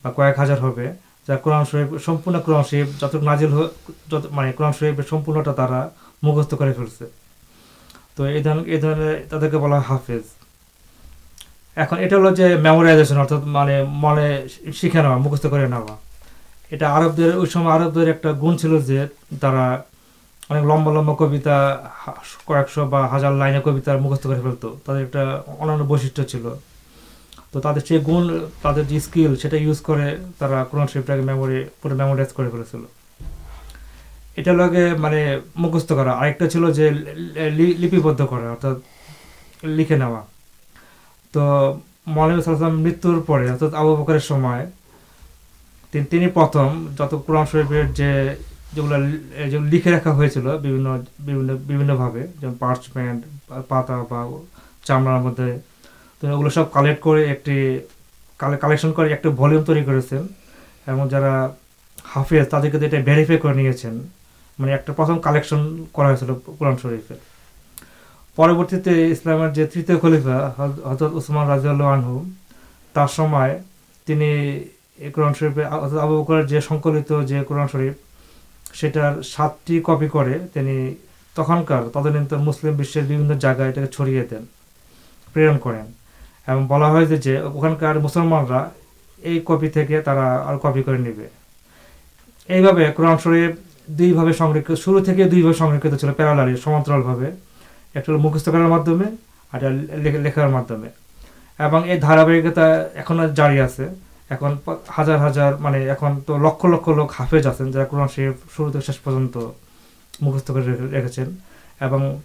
বা কয়েক হাজার হবে, যা কোরআন শরীফ, সম্পূর্ণ কোরআন শরীফ যত নাজিল যত মানে কোরআন শরীফের সম্পূর্ণটা তারা মুখস্থ করে ফেলছে। তো এই ধরনের এই ধরনের তাদেরকে বলা হয় হাফেজ। এখন এটা হলো যে মেমোরাইজেশন অর্থাৎ মানে মনে শিখে নেওয়া, মুখস্থ করে নেওয়া। এটা আরবদের, ওই সময় আরবদের একটা গুণ ছিল যে তারা অনেক লম্বা লম্বা কবিতা কয়েকশো বা হাজার লাইনে কবিতা মুখস্থ করে ফেলতো। তাদের একটা অন্যান্য বৈশিষ্ট্য ছিল। তো তাদের সেই গুণ, তাদের যে স্কিল সেটা ইউজ করে তারা কোরআন শরীফটাকে মেমোরি পুরো মেমোরাইজ করে ফেলেছিল। এটা লাগে মানে মুখস্থ করা। আরেকটা ছিল যে লিপিবদ্ধ করা, অর্থাৎ লিখে নেওয়া। তো মৌলানা সাল্লাম মৃত্যুর পরে, অর্থাৎ আবু বকরের সময়, তিনি প্রথম যত কোরআন শরীফের যে, যেগুলো লিখে রাখা হয়েছিল বিভিন্ন বিভিন্ন, বিভিন্নভাবে, যেমন পার্চমেন্ট, পাতা বা চামড়ার মধ্যে, তো ওগুলো সব কালেক্ট করে একটি কালেকশন করে একটা ভলিউম তৈরি করেছেন। এবং যারা হাফেজ তাদেরকে এটা ভেরিফাই করে নিয়েছেন। মানে একটা প্রথম কালেকশন করা হয়েছিল কোরআন শরীফের পরবর্তীতে ইসলামের যে তৃতীয় খলিফা হজ- হজরত উসমান রাজিউল্লাহ আনহু, তার সময় তিনি কোরআন শরীফে আবু বকরের যে সংকলিত যে কোরআন শরীফ, সেটার সাতটি কপি করে তিনি তখনকার তদানীন্তন মুসলিম বিশ্বের বিভিন্ন জায়গায় এটাকে ছড়িয়ে দেন, প্রেরণ করেন। এবং বলা হয়েছে যে ওখানকার মুসলমানরা এই কপি থেকে তারা আর কপি করে নেবে। এইভাবে কোরআন শরীফ দুইভাবে সংরক্ষিত, শুরু থেকে দুইভাবে সংরক্ষিত ছিল প্যারালারি সমান্তরালভাবে। একটা হলো মুখস্থ করার মাধ্যমে আর লেখার মাধ্যমে। এবং এই ধারাবাহিকতা এখনও জারি আছে। এখন হাজার হাজার মানে এখন তো লক্ষ লক্ষ লোক হাফেজ আছেন যারা কোরআন শরীফ শুরু থেকে শেষ পর্যন্ত মুখস্থ করে রেখে- রেখেছেন। এবং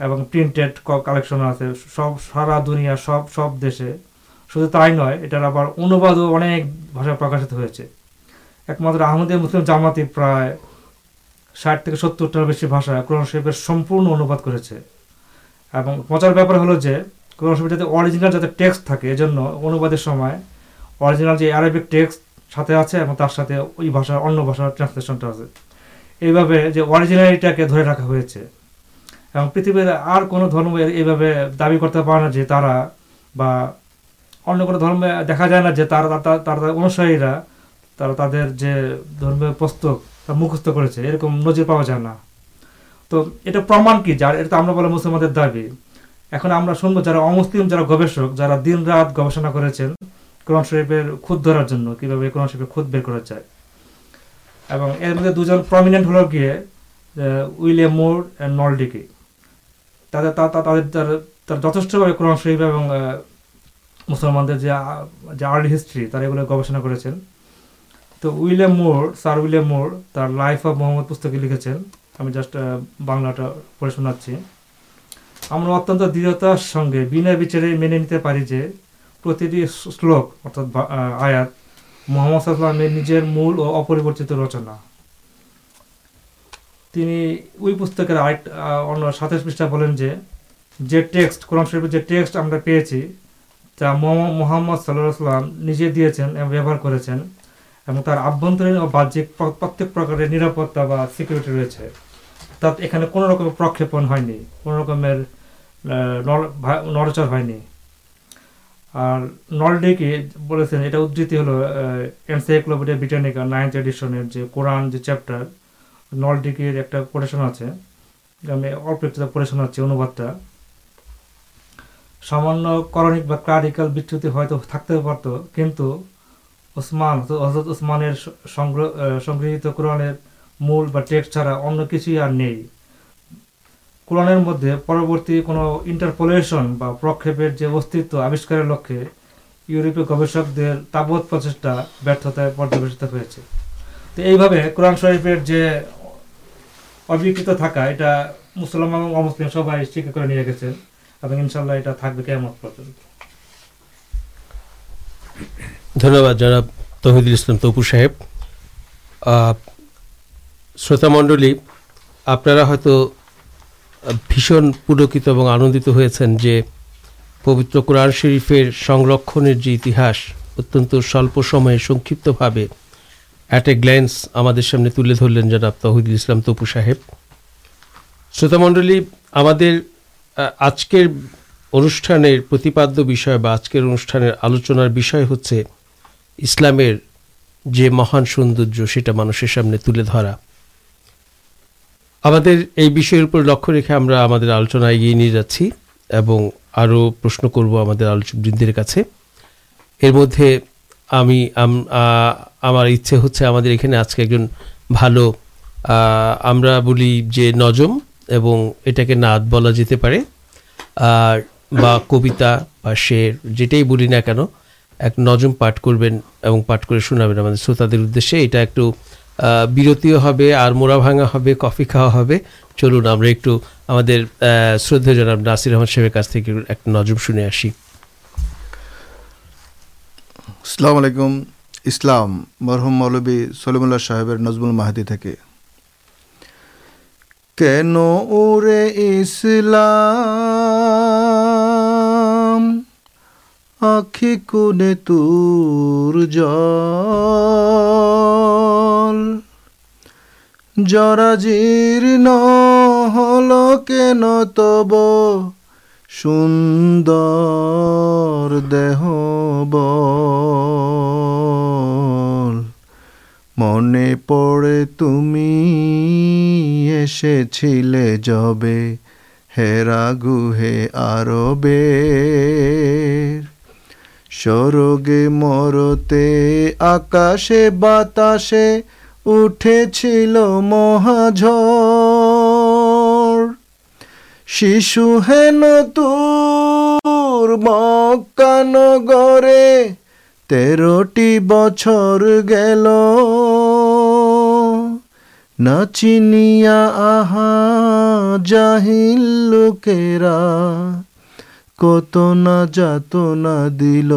এবং প্রিন্টেড কালেকশন আছে। সব সারা দুনিয়া, সব সব দেশে। শুধু তাই নয়, এটার আবার অনুবাদও অনেক ভাষায় প্রকাশিত হয়েছে। একমাত্র আহমদিয়া মুসলিম জামাতি প্রায় ষাট থেকে সত্তরটার বেশি ভাষা কোরআন শরীফের সম্পূর্ণ অনুবাদ করেছে। এবং মজার ব্যাপার হলো যে কোরআন শরীফের যাতে অরিজিনাল যাতে টেক্সট থাকে, এজন্য অনুবাদের সময় অরিজিনাল যে অ্যারাবিক টেক্সট সাথে আছে এবং তার সাথে ওই ভাষার অন্য ভাষার ট্রান্সলেশনটা আছে। এইভাবে যে অরিজিনালিটাকে ধরে রাখা হয়েছে। এবং পৃথিবীর আর কোনো ধর্ম এইভাবে দাবি করতে পারে না যে তারা বা অন্য কোনো ধর্মে দেখা যায় না যে তারা তারা অনুসারীরা তারা তাদের যে ধর্মীয় পুস্তক তা মুখস্থ করেছে। এরকম নজির পাওয়া যায় না। তো এটা প্রমাণ কি? যার এটা তো আমরা বলে মুসলমানদের দাবি। এখন আমরা শুনব যারা অমুসলিম, যারা গবেষক, যারা দিন রাত গবেষণা করেছেন কোরআন শরীফের খুদ ধরার জন্য, কীভাবে কোরআন শরীফের খুদ বের করা যায়। এবং এর মধ্যে দুজন প্রমিনেন্ট হলো গিয়ে উইলিয়াম মোর অ্যান্ড নলডিকি। তাদের তাদের তার যথেষ্টভাবে কোরআন শরীফ এবং মুসলমানদের যে যে আর্লি হিস্ট্রি, তারা এগুলো গবেষণা করেছেন। তো William Moore, sir William Moore, তার লাইফ অফ মোহাম্মদ পুস্তকে লিখেছেন। আমি জাস্ট বাংলাটা পড়ে শোনাচ্ছি। আমরা অত্যন্ত দৃঢ়তার সঙ্গে বিনা বিচারে মেনে নিতে পারি যে, প্রতিটি শ্লোক, অর্থাৎ আয়াত মোহাম্মদ সাল্লামের নিজের মূল ও অপরিবর্তিত রচনা। তিনি ওই পুস্তকের আরেক অন্য সাতাশ পৃষ্ঠা বলেন যে যে টেক্সট, কোরআন শরীফের যে টেক্সট আমরা পেয়েছি, তা মোহাম্মদ সাল্লাহ সাল্লাম নিজে দিয়েছেন এবং ব্যবহার করেছেন এবং তার আভ্যন্তরীণ ও বাহ্যিক প্রত্যেক প্রকারের নিরাপত্তা বা সিকিউরিটি রয়েছে। তার এখানে কোনো রকমের প্রক্ষেপণ হয়নি, কোনো রকমের নড়চড় হয়নি। আর নলডেকে বলেছেন, এটা উদ্ধৃতি হলো এনসাইক্লোপিডিয়া ব্রিটানিকা নাইন্থ এডিশনের যে কোরআন যে চ্যাপ্টার, নলডিকের একটা কোটেশন আছে, আমি অল্প একটু পড়ে শোনাচ্ছি অনুবাদটা। সামান্য করণিক বা ক্লারিক্যাল বিচ্যুতি হয়তো থাকতে পারতো, কিন্তু ওসমান হজরত ওসমানের সংগ্রহ সংগৃহীত কোরআনের মূল বা টেক্সট ছাড়া অন্য কিছুই আর নেই। কোরআনের মধ্যে পরবর্তী কোনো ইন্টারপোলেশন বা প্রক্ষেপের যে অস্তিত্ব আবিষ্কারের লক্ষ্যে ইউরোপীয় গবেষকদের তাবৎ প্রচেষ্টা ব্যর্থতায় পর্যবেসিত হয়েছে। তো এইভাবে কোরআন শরীফের যে অবিকৃত থাকা, এটা মুসলমান এবং অমুসলিম সবাই স্বীকার করে নিয়ে গেছেন এবং ইনশাল্লাহ এটা থাকবে কেমন পর্যন্ত। ধন্যবাদ জনাব তহিদুল ইসলাম তপু সাহেব। শ্রোতামণ্ডলী, আপনারা হয়তো ভীষণ পুলকিত এবং আনন্দিত হয়েছেন যে পবিত্র কোরআন শরীফের সংরক্ষণের যে ইতিহাস অত্যন্ত স্বল্প সময়ে সংক্ষিপ্তভাবে অ্যাট এ গ্ল্যান্স আমাদের সামনে তুলে ধরলেন জনাব তহিদুল ইসলাম তপু সাহেব। শ্রোতামণ্ডলী, আমাদের আজকের অনুষ্ঠানের প্রতিপাদ্য বিষয় বা আজকের অনুষ্ঠানের আলোচনার বিষয় হচ্ছে ইসলামের যে মহান সৌন্দর্য সেটা মানুষের সামনে তুলে ধরা। আমাদের এই বিষয়ের উপর লক্ষ্য রেখে আমরা আমাদের আলোচনা এগিয়ে নিয়ে যাচ্ছি এবং আরও প্রশ্ন করব আমাদের আলোচকবৃন্দের কাছে। এর মধ্যে আমি আমার ইচ্ছে হচ্ছে আমাদের এখানে আজকে একজন ভালো আমরা বলি যে নজম এবং এটাকে নাদ বলা যেতে পারে আর বা কবিতা বা শের, যেটাই বলি না কেন, এক নজম পাঠ করবেন এবং পাঠ করে শোনাবেন আমাদের শ্রোতাদের উদ্দেশ্যে। এটা একটু বিরতিও হবে আর মোড়া ভাঙা হবে কফি খাওয়া হবে। চলুন আমরা একটু আমাদের আহ, শ্রদ্ধেয় জনাব নাসির আহমদ সাহেবের কাছ থেকে একটা নজর শুনে আসি। আসসালামু আলাইকুম। ইসলাম মরহুম মৌলবী সলিমুল্লাহ সাহেবের নজমুল মাহাদি থেকে। কেন ওরে ইসলাম? আখি কোনে তুর জল। জরাজীর্ণ হল কেন তব? সুন্দর দেহ মনে পড়ে তুমি এসেছিলে যবে হেরা গুহে আরবে সরগে মরতে, আকাশে বাতাসে উঠেছিল মহাঝড়। শিশু হেন তোর মক্কানগরে তেরোটি বছর গেল। না চিনিয়া আহা জাহিল লোকেরা কত না যাত না দিল।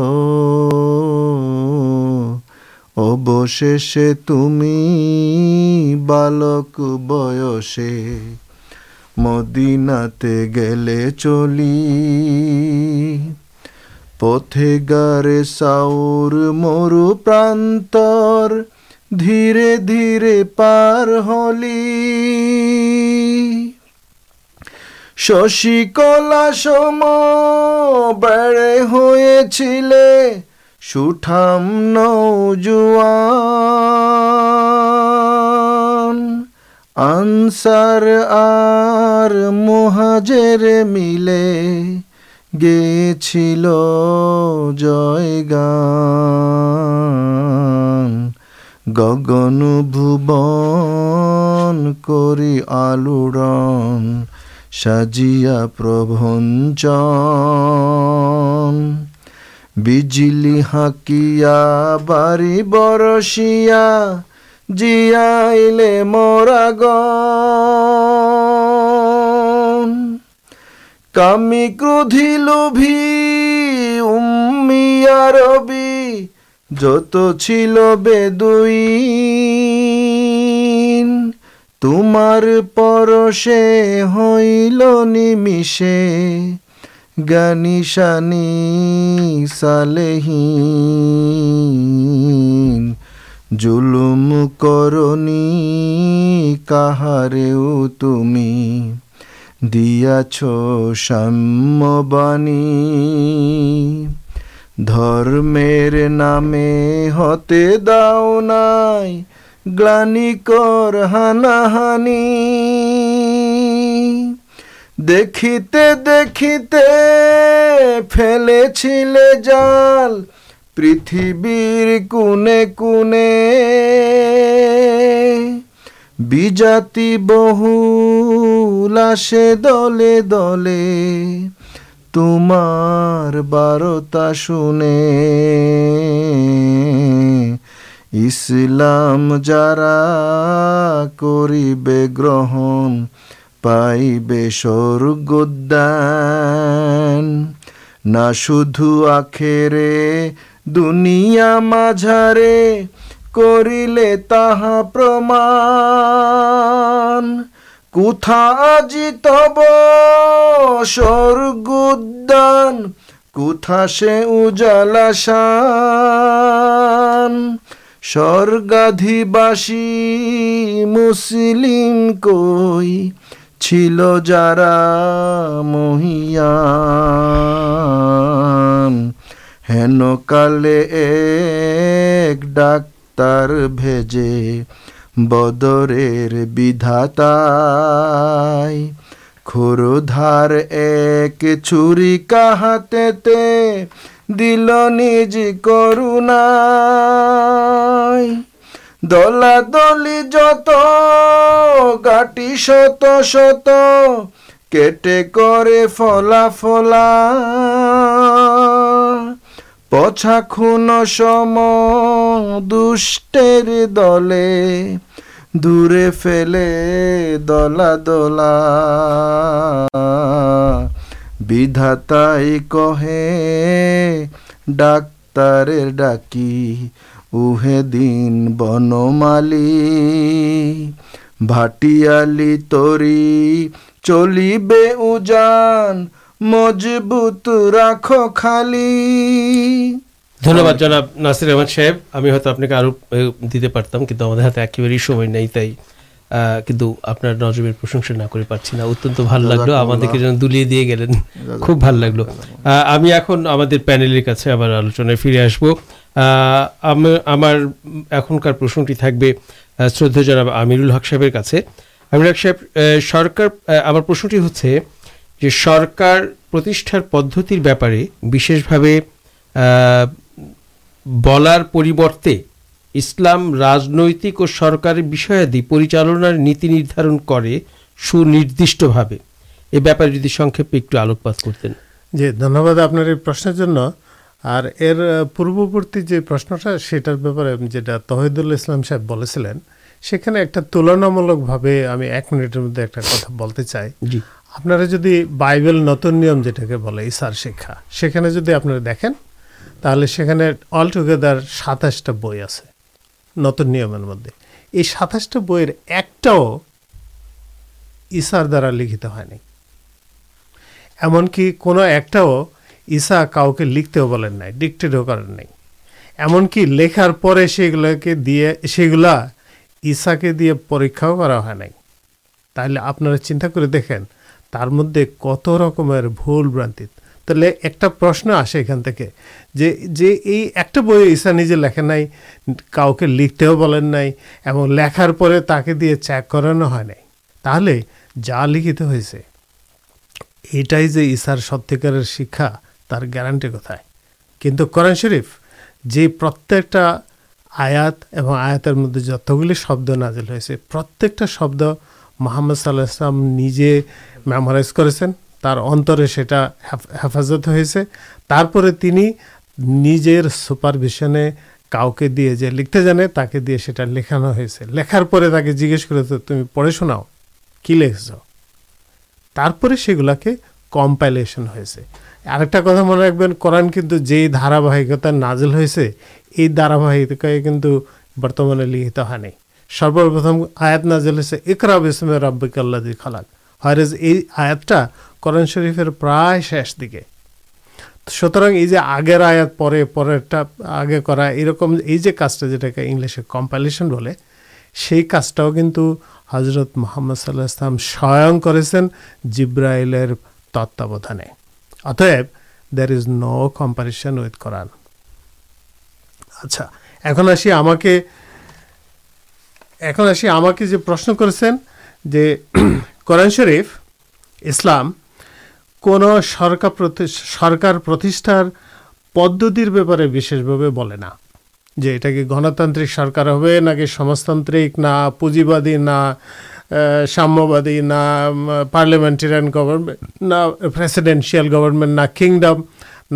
অবশেষে তুমি বালক বয়সে মদিনাতে গেলে চলি। পথে গারে সাউর মরু প্রান্তর ধীরে ধীরে পার হলি। শশিকলা সম বেড়ে হয়েছিলে সুঠাম নৌজুয়ান আনসার আর মুহাজের মিলে গেছিল জয়গান। গগন ভুবন করি আলুড়ন সাজিয়া প্রভঞ্চন। বিজলি হাকিয়া, বাড়ি বরসিয়া জিয়াইলে মোরাগন কামি ক্রোধী লোভী উম্মিয়া রবি যত ছিল বেদুইন। তোমার পরশে হইল নিমিষে গানিশানি সালেহীন, জুলুম করনি কাহারেও তুমি, দিয়াছ সাম্যবাণী। ধর্মের নামে হতে দাও নাই, গ্লানিকর হানাহানি। দেখিতে দেখিতে ফেলেছিলে জাল পৃথিবীর কুনে কুনে বিজাতি বহুল আসে দলে দলে তোমার বারতা শুনে। ইসলাম যারা করিবে গ্রহণ পাইবে স্বর্গোদ্যান না শুধু আখেরে, দুনিয়া মাঝারে করিলে তাহা প্রমাণ। কুথা আজি তব স্বর্গোদ্যান কুথা সে উজালা শান। স্বর্গাধিবাসী মুসলিম কই ছিল যারা মহিয়ান। হেন কালে এক ডাক্তার ভেজে বদরের বিধাতায় ক্ষুরধার এক ছুরি কাহাতেতে দিল নিজ করুণায় দলা দলি যত গাটি শত শত, কেটে করে ফলা ফলা। পছা খুন সম দুষ্টের দলে, দূরে ফেলে দলা দলা। বিধাতাই কহে, ডাক্তারের ডাকি উহে দিন বনমালী ভাটিয়ালি তরি চলিবে উজান মজবুত রাখো খালি। ধন্যবাদ জনাব নাসির রহমান সাহেব। আমি হয়তো আপনাকে আরও দিতে পারতাম কিন্তু আমাদের হাতে একেবারেই সময় নেই তাই কিন্তু আপনার নজরের প্রশংসা না করে পারছি না। অত্যন্ত ভালো লাগল আমাদেরকে যেন দুলিয়ে দিয়ে গেলেন। খুব ভালো লাগল। আমি এখন আমাদের প্যানেলের কাছে আবার আলোচনায় ফিরে আসব। আমার এখনকার প্রশ্নটি থাকবে শ্রদ্ধা জনাব আমিরুল হক সাহেবের কাছে। আমিরুল হক সাহেব সরকার আমার প্রশ্নটি হচ্ছে যে সরকার প্রতিষ্ঠার পদ্ধতির ব্যাপারে বিশেষভাবে বলার পরিবর্তে ইসলাম রাজনৈতিক ও সরকারের বিষয়াদি পরিচালনার নীতি নির্ধারণ করে সুনির্দিষ্টভাবে। এ ব্যাপারে যদি সংক্ষেপে একটু আলোকপাত করতেন। যে ধন্যবাদ আপনার এই প্রশ্নের জন্য। আর এর পূর্ববর্তী যে প্রশ্নটা সেটার ব্যাপারে যেটা তহিদুল ইসলাম সাহেব বলেছিলেন সেখানে একটা তুলনামূলকভাবে আমি এক মিনিটের মধ্যে একটা কথা বলতে চাই। আপনারা যদি বাইবেল নতুন নিয়ম যেটাকে বলে ইসার শিক্ষা সেখানে যদি আপনারা দেখেন তাহলে সেখানে অলটুগেদার সাতাশটা বই আছে নতুন নিয়মের মধ্যে। এই সাতাশটা বইয়ের একটাও ঈসার দ্বারা লিখিত হয়নি। এমনকি কোনো একটাও ঈসা কাউকে লিখতেও বলেন নাই ডিকটেটও করেন নাই। এমনকি লেখার পরে সেগুলোকে দিয়ে, সেগুলা ঈসাকে দিয়ে পরীক্ষাও করা হয় নাই। তাহলে আপনারা চিন্তা করে দেখেন, তার মধ্যে কত রকমের ভুল ভ্রান্তি। তাহলে একটা প্রশ্ন আসে এখান থেকে, যে যে এই একটা বই ঈসা নিজে লেখে নাই, কাউকে লিখতেও বলেন নাই, এবং লেখার পরে তাকে দিয়ে চেক করানো হয় নাই। তাহলে যা লিখিত হয়েছে, এটাই যে ঈসার সত্যিকারের শিক্ষা তার গ্যারান্টি কোথায়? কিন্তু কোরআন শরীফ যে প্রত্যেকটা আয়াত এবং আয়াতের মধ্যে যতগুলি শব্দ নাজিল হয়েছে, প্রত্যেকটা শব্দ মোহাম্মদ সাল্লাহ ইসলাম নিজে মেমোরাইজ করেছেন। তার অন্তরে সেটা হেফাজত হয়েছে। তারপরে তিনি নিজের সুপারভিশনে কাউকে দিয়ে যে লিখতে জানে, তাকে দিয়ে সেটা লেখানো হয়েছে। লেখার পরে তাকে জিজ্ঞেস করে, তো তুমি পড়ে শোনাও? কী লিখছো? তারপরে সেগুলাকে কম্পাইলেশন হয়েছে। আরেকটা কথা মনে রাখবেন, কোরআন কিন্তু যেই ধারাবাহিকতা নাজিল হয়েছে, এই ধারাবাহিকতায় কিন্তু বর্তমানে লিখিত হয়নি। সর্বপ্রথম আয়াত নাজিল হয়েছে, ইকরা বিসমে রব্বিক আল্লাদি খালাক। হয়রাজ এই আয়াতটা কোরআন শরীফের প্রায় শেষ দিকে। সুতরাং এই যে আগের আয়াত পরে, পরেরটা আগে করা, এরকম এই যে কাজটা যেটাকে ইংলিশে কম্পাইলেশন বলে, সেই কাজটাও কিন্তু হজরত মোহাম্মদ সাল্লাহ ইসলাম স্বয়ং করেছেন জিব্রাইলের তত্ত্বাবধানে। অতএব there is no comparison with Quran আচ্ছা এখন আসি আমাকে, এখন আসি আমাকে যে প্রশ্ন করেছেন যে কোরআন শরীফ, ইসলাম কোনো সরকার সরকার প্রতিষ্ঠার পদ্ধতির ব্যাপারে বিশেষভাবে বলে না। যে এটা কি গণতান্ত্রিক সরকার হবে নাকি সমাজতান্ত্রিক, না পুঁজিবাদী, না সাম্যবাদী না পার্লামেন্টারিয়ান গভর্নমেন্ট না প্রেসিডেন্সিয়াল গভর্নমেন্ট না কিংডম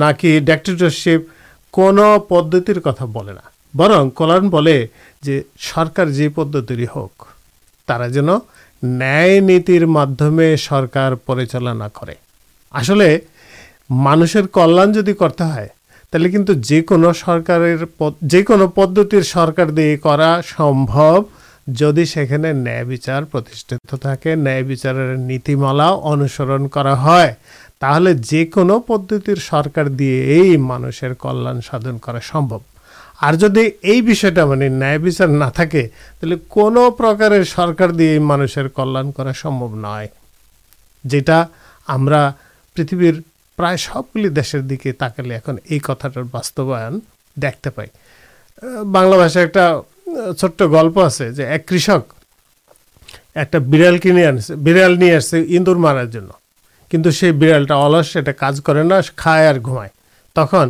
নাকি ডেক্টেটরশিপ কোনো পদ্ধতির কথা বলে না। বরং কলান বলে যে সরকার যে পদ্ধতিরই হোক, তারা যেন ন্যায় নীতির মাধ্যমে সরকার পরিচালনা করে। আসলে মানুষের কল্যাণ যদি করতে হয়, তাহলে কিন্তু যে কোনো সরকারের যে কোনো পদ্ধতির সরকার দিয়ে করা সম্ভব যদি সেখানে ন্যায় বিচার প্রতিষ্ঠিত থাকে, ন্যায় বিচারের নীতিমালা অনুসরণ করা হয়, তাহলে যে কোনো পদ্ধতির সরকার দিয়ে এই মানুষের কল্যাণ সাধন করা সম্ভব। আর যদি এই বিষয়টা মানে ন্যায় বিচার না থাকে, তাহলে কোনো প্রকারের সরকার দিয়ে মানুষের কল্যাণ করা সম্ভব নয়। যেটা আমরা পৃথিবীর প্রায় সবগুলি দেশের দিকে তাকালে এখন এই কথাটার বাস্তবায়ন দেখতে পাই। বাংলা ভাষায় একটা ছোট্ট গল্প আছে যে এক কৃষক একটা বিড়াল কিনে আনছে, বিড়াল নিয়ে আসছে ইঁদুর মারার জন্য। কিন্তু সেই বিড়ালটা অলস, সেটা কাজ করে না, খায় আর ঘুমায়। তখন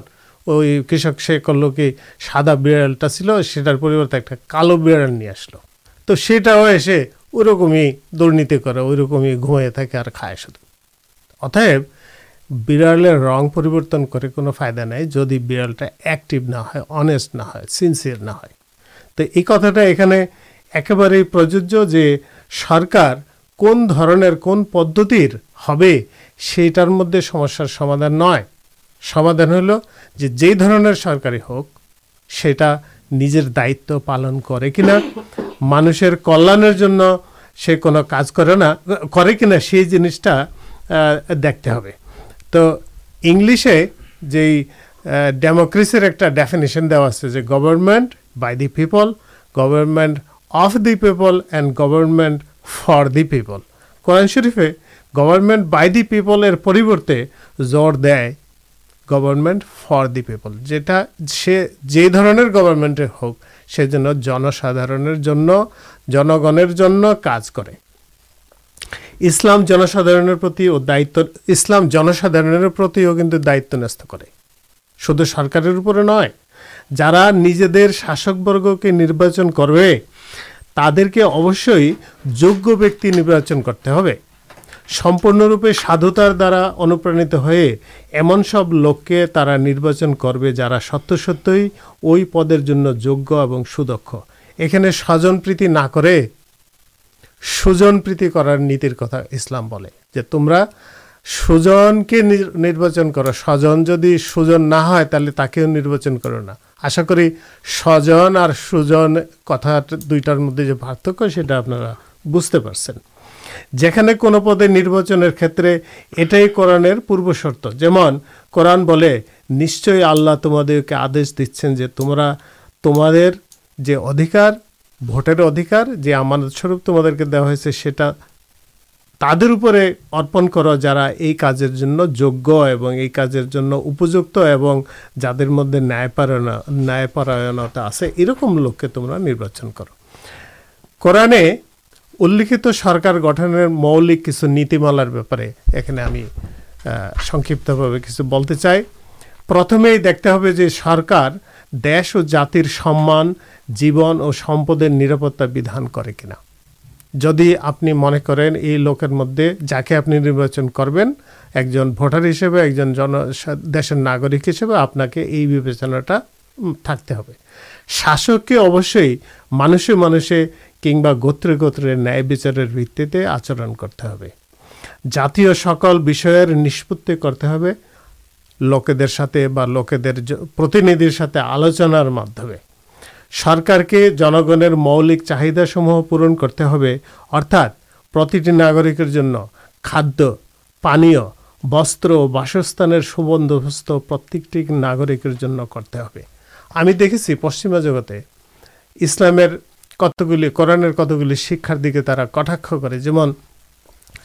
ওই কৃষক সে করল কি, সাদা বিড়ালটা ছিল, সেটার পরিবর্তে একটা কালো বিড়াল নিয়ে আসলো। তো সেটাও এসে ওরকমই দুর্নীতি করে, ওইরকমই ঘুমিয়ে থাকে আর খায় শুধু। অতএব বিড়ালের রং পরিবর্তন করে কোনো ফায়দা নেই, যদি বিড়ালটা অ্যাক্টিভ না হয় অনেস্ট না হয় সিনসিয়ার না হয়। তো এই কথাটা এখানে একেবারেই প্রযোজ্য যে সরকার কোন ধরনের কোন পদ্ধতির হবে সেটার মধ্যে সমস্যার সমাধান নয়। সমাধান হলো যে যেই ধরনের সরকারি হোক, সেটা নিজের দায়িত্ব পালন করে কিনা, মানুষের কল্যাণের জন্য সে কোনো কাজ করে না, করে কিনা সেই জিনিসটা দেখতে হবে। তো ইংলিশে যেই ডেমোক্রেসির একটা ডেফিনেশন দেওয়া আছে যে government by the people government of the people and government for the people Quran শরীফে গভর্নমেন্ট বাই দি পিপলের পরিবর্তে জোর দেয় গভর্নমেন্ট ফর দি পিপল যেটা সে যে ধরনের গভর্নমেন্টের হোক, সে যেন জনসাধারণের জন্য, জনগণের জন্য কাজ করে। ইসলাম জনসাধারণের প্রতি ও দায়িত্ব, ইসলাম জনসাধারণের প্রতিও কিন্তু দায়িত্ব ন্যস্ত করে। শুধু সরকারের উপরে নয় যারা নিজেদের শাসকবর্গকে নির্বাচন করবে, তাদেরকে অবশ্যই যোগ্য ব্যক্তি নির্বাচন করতে হবে। সম্পূর্ণরূপে সাধুতার দ্বারা অনুপ্রাণিত হয়ে এমন সব লোককে তারা নির্বাচন করবে যারা সত্য সত্যই ওই পদের জন্য যোগ্য এবং সুদক্ষ। এখানে স্বজনপ্রীতি না করে সুজনপ্রীতি করার নীতির কথা ইসলাম বলে যে তোমরা সুজনকে নির- নির্বাচন করো। স্বজন যদি সুজন না হয়, তাহলে তাকেও নির্বাচন করো না। আশা করি স্বজন আর সুজন কথা দুইটার মধ্যে যে পার্থক্য, সেটা আপনারা বুঝতে পারছেন। যেখানে কোনো পদে নির্বাচনের ক্ষেত্রে এটাই কোরআনের পূর্ব শর্ত। যেমন কোরআন বলে, নিশ্চয়ই আল্লাহ তোমাদেরকে আদেশ দিচ্ছেন যে তোমরা তোমাদের যে অধিকার, ভোটের অধিকার, যে আমানত স্বরূপ তোমাদেরকে দেওয়া হয়েছে, সেটা তাদের উপরে অর্পণ করো যারা এই কাজের জন্য যোগ্য এবং এই কাজের জন্য উপযুক্ত এবং যাদের মধ্যে ন্যায়পরায়ণ, ন্যায়পরায়ণতা আছে, এরকম লোককে তোমরা নির্বাচন করো। কোরআনে উল্লিখিত সরকার গঠনের মৌলিক কিছু নীতিমালার ব্যাপারে এখানে আমি সংক্ষিপ্তভাবে কিছু বলতে চাই। প্রথমেই দেখতে হবে যে সরকার দেশ ও জাতির সম্মান, জীবন ও সম্পদের নিরাপত্তা বিধান করে কিনা। যদি আপনি মনে করেন এই লোকের মধ্যে যাকে আপনি নির্বাচন করবেন, একজন ভোটার হিসেবে, একজন জন, দেশের নাগরিক হিসেবে আপনাকে এই বিবেচনাটা থাকতে হবে। শাসককে অবশ্যই মানুষে মানুষে কিংবা গোত্রে গোত্রে ন্যায় বিচারের ভিত্তিতে আচরণ করতে হবে। জাতীয় সকল বিষয়ের নিষ্পত্তি করতে হবে, লোকেদের সাথে বা লোকেদের প্রতিনিধির সাথে আলোচনার মাধ্যমে। সরকারকে জনগণের মৌলিক চাহিদাসমূহ পূরণ করতে হবে, অর্থাৎ প্রতিটি নাগরিকের জন্য খাদ্য, পানীয়, বস্ত্র ও বাসস্থানের সুবন্দোবস্ত প্রত্যেকটি নাগরিকের জন্য করতে হবে। আমি দেখেছি পশ্চিমা জগতে ইসলামের কতগুলি, কোরআনের কতগুলি শিক্ষার দিকে তারা কটাক্ষ করে। যেমন,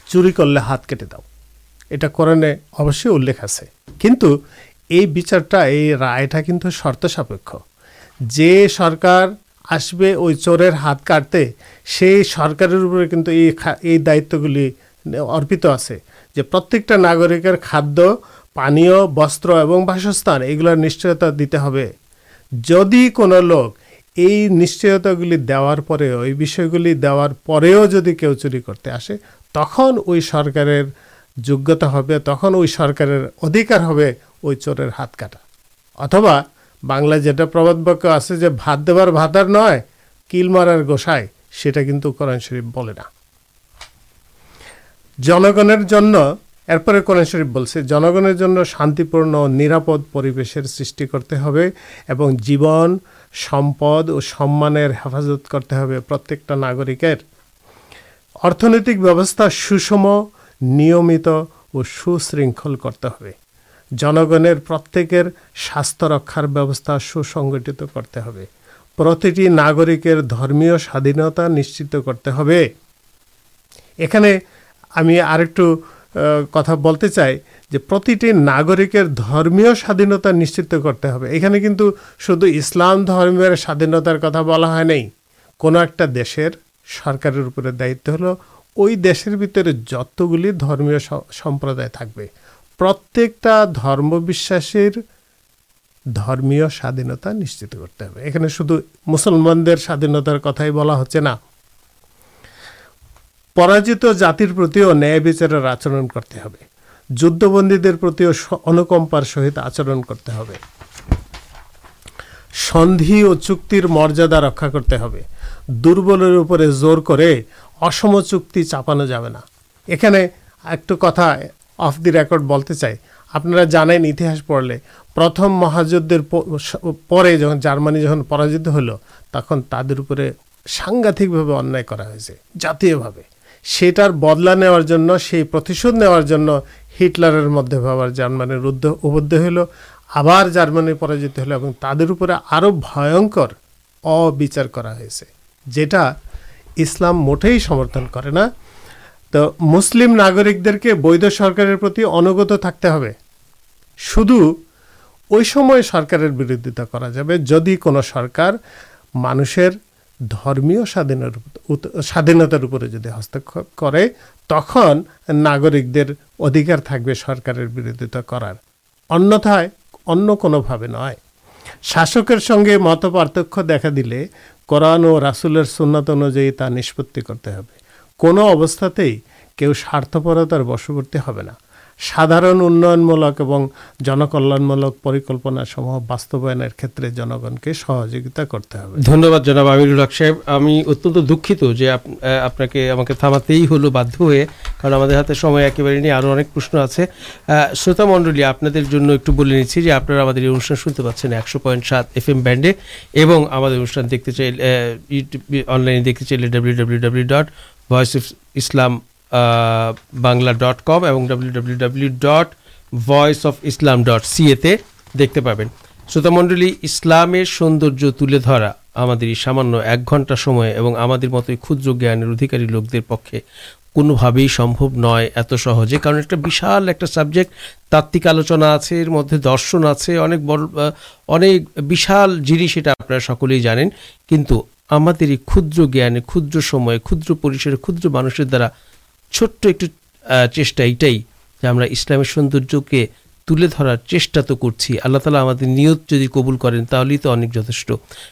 চুরি করলে হাত কেটে দাও। এটা কোরআনে অবশ্যই উল্লেখ আছে। কিন্তু এই বিচারটা, এই রায়টা কিন্তু শর্ত সাপেক্ষ যে সরকার আসবে ওই চোরের হাত কাটতে, সেই সরকারের উপরে কিন্তু এই এই দায়িত্বগুলি অর্পিত আছে। যে প্রত্যেকটা নাগরিকের খাদ্য, পানীয়, বস্ত্র এবং বাসস্থান, এগুলোর নিশ্চয়তা দিতে হবে। যদি কোনো লোক এই নিশ্চয়তাগুলি দেওয়ার পরেও এই বিষয়গুলি দেওয়ার পরেও যদি কেউ চুরি করতে আসে, তখন ওই সরকারের যোগ্যতা হবে, তখন ওই সরকারের অধিকার হবে ওই চোরের হাত কাটা। অথবা বাংলায় যেটা প্রবাদ বাক্য আছে যে, ভাত দেবার ভাতার নয়, কিল মারার গোসাই সেটা কিন্তু কোরআন শরীফ বলে না। জনগণের জন্য, এরপরে কোরআন শরীফ বলছে, জনগণের জন্য শান্তিপূর্ণ নিরাপদ পরিবেশের সৃষ্টি করতে হবে এবং জীবন, সম্পদ ও সম্মানের হেফাজত করতে হবে প্রত্যেকটা নাগরিকের। অর্থনৈতিক ব্যবস্থা সুষম, নিয়মিত ও সুশৃঙ্খল করতে হবে। জনগণের প্রত্যেকের স্বাস্থ্য রক্ষার ব্যবস্থা সুসংগঠিত করতে হবে। প্রতিটি নাগরিকের ধর্মীয় স্বাধীনতা নিশ্চিত করতে হবে। এখানে আমি আরেকটু কথা বলতে চাই যে প্রতিটি নাগরিকের ধর্মীয় স্বাধীনতা নিশ্চিত করতে হবে। এখানে কিন্তু শুধু ইসলাম ধর্মের স্বাধীনতার কথা বলা হয় নাই। কোনো একটা দেশের সরকারের উপরে দায়িত্ব হলো, ওই দেশের ভিতরে যতগুলি ধর্মীয় সম্প্রদায় থাকবে প্রত্যেকটা ধর্মবিশ্বাসের ধর্মীয় স্বাধীনতা নিশ্চিত করতে হবে। এখানে শুধু মুসলমানদের স্বাধীনতার কথাই বলা হচ্ছে না। পরাজিত জাতির প্রতিও ন্যায় বিচারের আচরণ করতে হবে। যুদ্ধবন্দীদের প্রতিও অনুকম্পার সহিত আচরণ করতে হবে। সন্ধি ও চুক্তির মর্যাদা রক্ষা করতে হবে। দুর্বলের উপরে জোর করে অসম চুক্তি চাপানো যাবে না। এখানে একটু কথা অফ দি রেকর্ড বলতে চাই। আপনারা জানেন ইতিহাস পড়লে প্রথম মহাযুদ্ধের পরে যখন জার্মানি যখন পরাজিত হলো, তখন তাদের উপরে সাংঘাতিকভাবে অন্যায় করা হয়েছে, জাতীয়ভাবে। সেটার বদলা নেওয়ার জন্য, সেই প্রতিশোধ নেওয়ার জন্য হিটলারের মধ্যে আবার জার্মানির উদ্ধ উবদ্ধ হলো, আবার জার্মানি পরাজিত হলো এবং তাদের উপরে আরও ভয়ঙ্কর অবিচার করা হয়েছে, যেটা ইসলাম মোটেই সমর্থন করে না। তো মুসলিম নাগরিকদেরকে বৈধ সরকারের প্রতি অনুগত থাকতে হবে। শুধু ওই সময় সরকারের বিরোধিতা করা যাবে যদি কোনো সরকার মানুষের ধর্মীয় স্বাধীনের উত- স্বাধীনতার উপরে যদি হস্তক্ষেপ করে, তখন নাগরিকদের অধিকার থাকবে সরকারের বিরোধিতা করার। অন্যথায় অন্য কোনোভাবে নয়। শাসকের সঙ্গে মত পার্থক্য দেখা দিলে কোরআন ও রাসুলের সুন্নাত অনুযায়ী তা নিষ্পত্তি করতে হবে। কোনো অবস্থাতেই কেউ স্বার্থপরতার বশবর্তী হবে না। সাধারণ উন্নয়নমূলক এবং জনকল্যাণমূলক পরিকল্পনা সমূহ বাস্তবায়নের ক্ষেত্রে জনগণকে সহযোগিতা করতে হবে। ধন্যবাদ জনাব আমিরুল হক সাহেব। আমি অত্যন্ত দুঃখিত যে আপনাকে আমাকে থামাতেই হলো বাধ্য হয়ে, কারণ আমাদের হাতে সময় একেবারে নেই আরও অনেক প্রশ্ন আছে। শ্রোতা মণ্ডলী, আপনাদের জন্য একটু বলে নিচ্ছি যে আপনারা আমাদের এই অনুষ্ঠান শুনতে পাচ্ছেন একশো পয়েন্ট সাত এফ এম ব্যান্ডে এবং আমাদের অনুষ্ঠান দেখতে চাইলে ইউটিউব, অনলাইনে দেখতে চাইলে W W W dot voice of Islam Bangla dot com এবং W W dot voice of Islam dot সিএতে দেখতে পাবেন। শ্রোতামণ্ডলী ইসলামের সৌন্দর্য তুলে ধরা আমাদের এই সামান্য এক ঘণ্টা সময় এবং আমাদের মতোই ক্ষুদ্র জ্ঞানের অধিকারী লোকদের পক্ষে কোনোভাবেই সম্ভব নয় এত সহজে, কারণ একটা বিশাল একটা সাবজেক্ট, তাত্ত্বিক আলোচনা আছে, এর মধ্যে দর্শন আছে, অনেক বড় অনেক বিশাল জিনিস, এটা আপনারা সকলেই জানেন। কিন্তু আমাদের এই ক্ষুদ্র জ্ঞানে, ক্ষুদ্র সময়ে, ক্ষুদ্র পরিসরে, ক্ষুদ্র মানুষের দ্বারা ছোট্ট একটু চেষ্টা এটাই যে আমরা ইসলামের সৌন্দর্যকে তুলে ধরার চেষ্টা তো করছি। আল্লাহ তালা আমাদের নিয়ত যদি কবুল করেন, তাহলেই তো অনেক যথেষ্ট।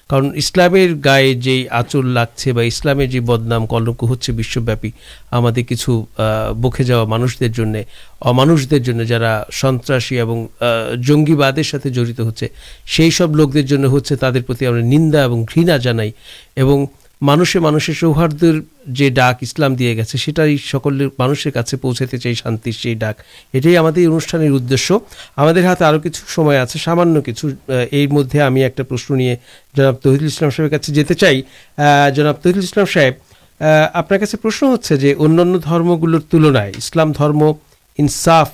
কারণ ইসলামের গায়ে যেই আঁচল লাগছে বা ইসলামের যে বদনাম কলঙ্ক হচ্ছে বিশ্বব্যাপী, আমাদের কিছু বকে যাওয়া মানুষদের জন্য, অমানুষদের জন্য যারা সন্ত্রাসী এবং জঙ্গিবাদের সাথে জড়িত হচ্ছে, সেই সব লোকদের জন্য হচ্ছে তাদের প্রতি আমরা নিন্দা এবং ঘৃণা জানাই এবং মানুষে মানুষের সৌহার্দ্যের যে ডাক ইসলাম দিয়ে গেছে, সেটাই সকলের মানুষের কাছে পৌঁছাতে চাই শান্তির সেই ডাক। এটাই আমাদের এই অনুষ্ঠানের উদ্দেশ্য। আমাদের হাতে আরও কিছু সময় আছে, সামান্য কিছু এর মধ্যে আমি একটা প্রশ্ন নিয়ে জনাব তহিদুল ইসলাম সাহেবের কাছে যেতে চাই। জনাব তহিদুল ইসলাম সাহেব আপনার কাছে প্রশ্ন হচ্ছে যে অন্যান্য ধর্মগুলোর তুলনায় ইসলাম ধর্ম ইনসাফ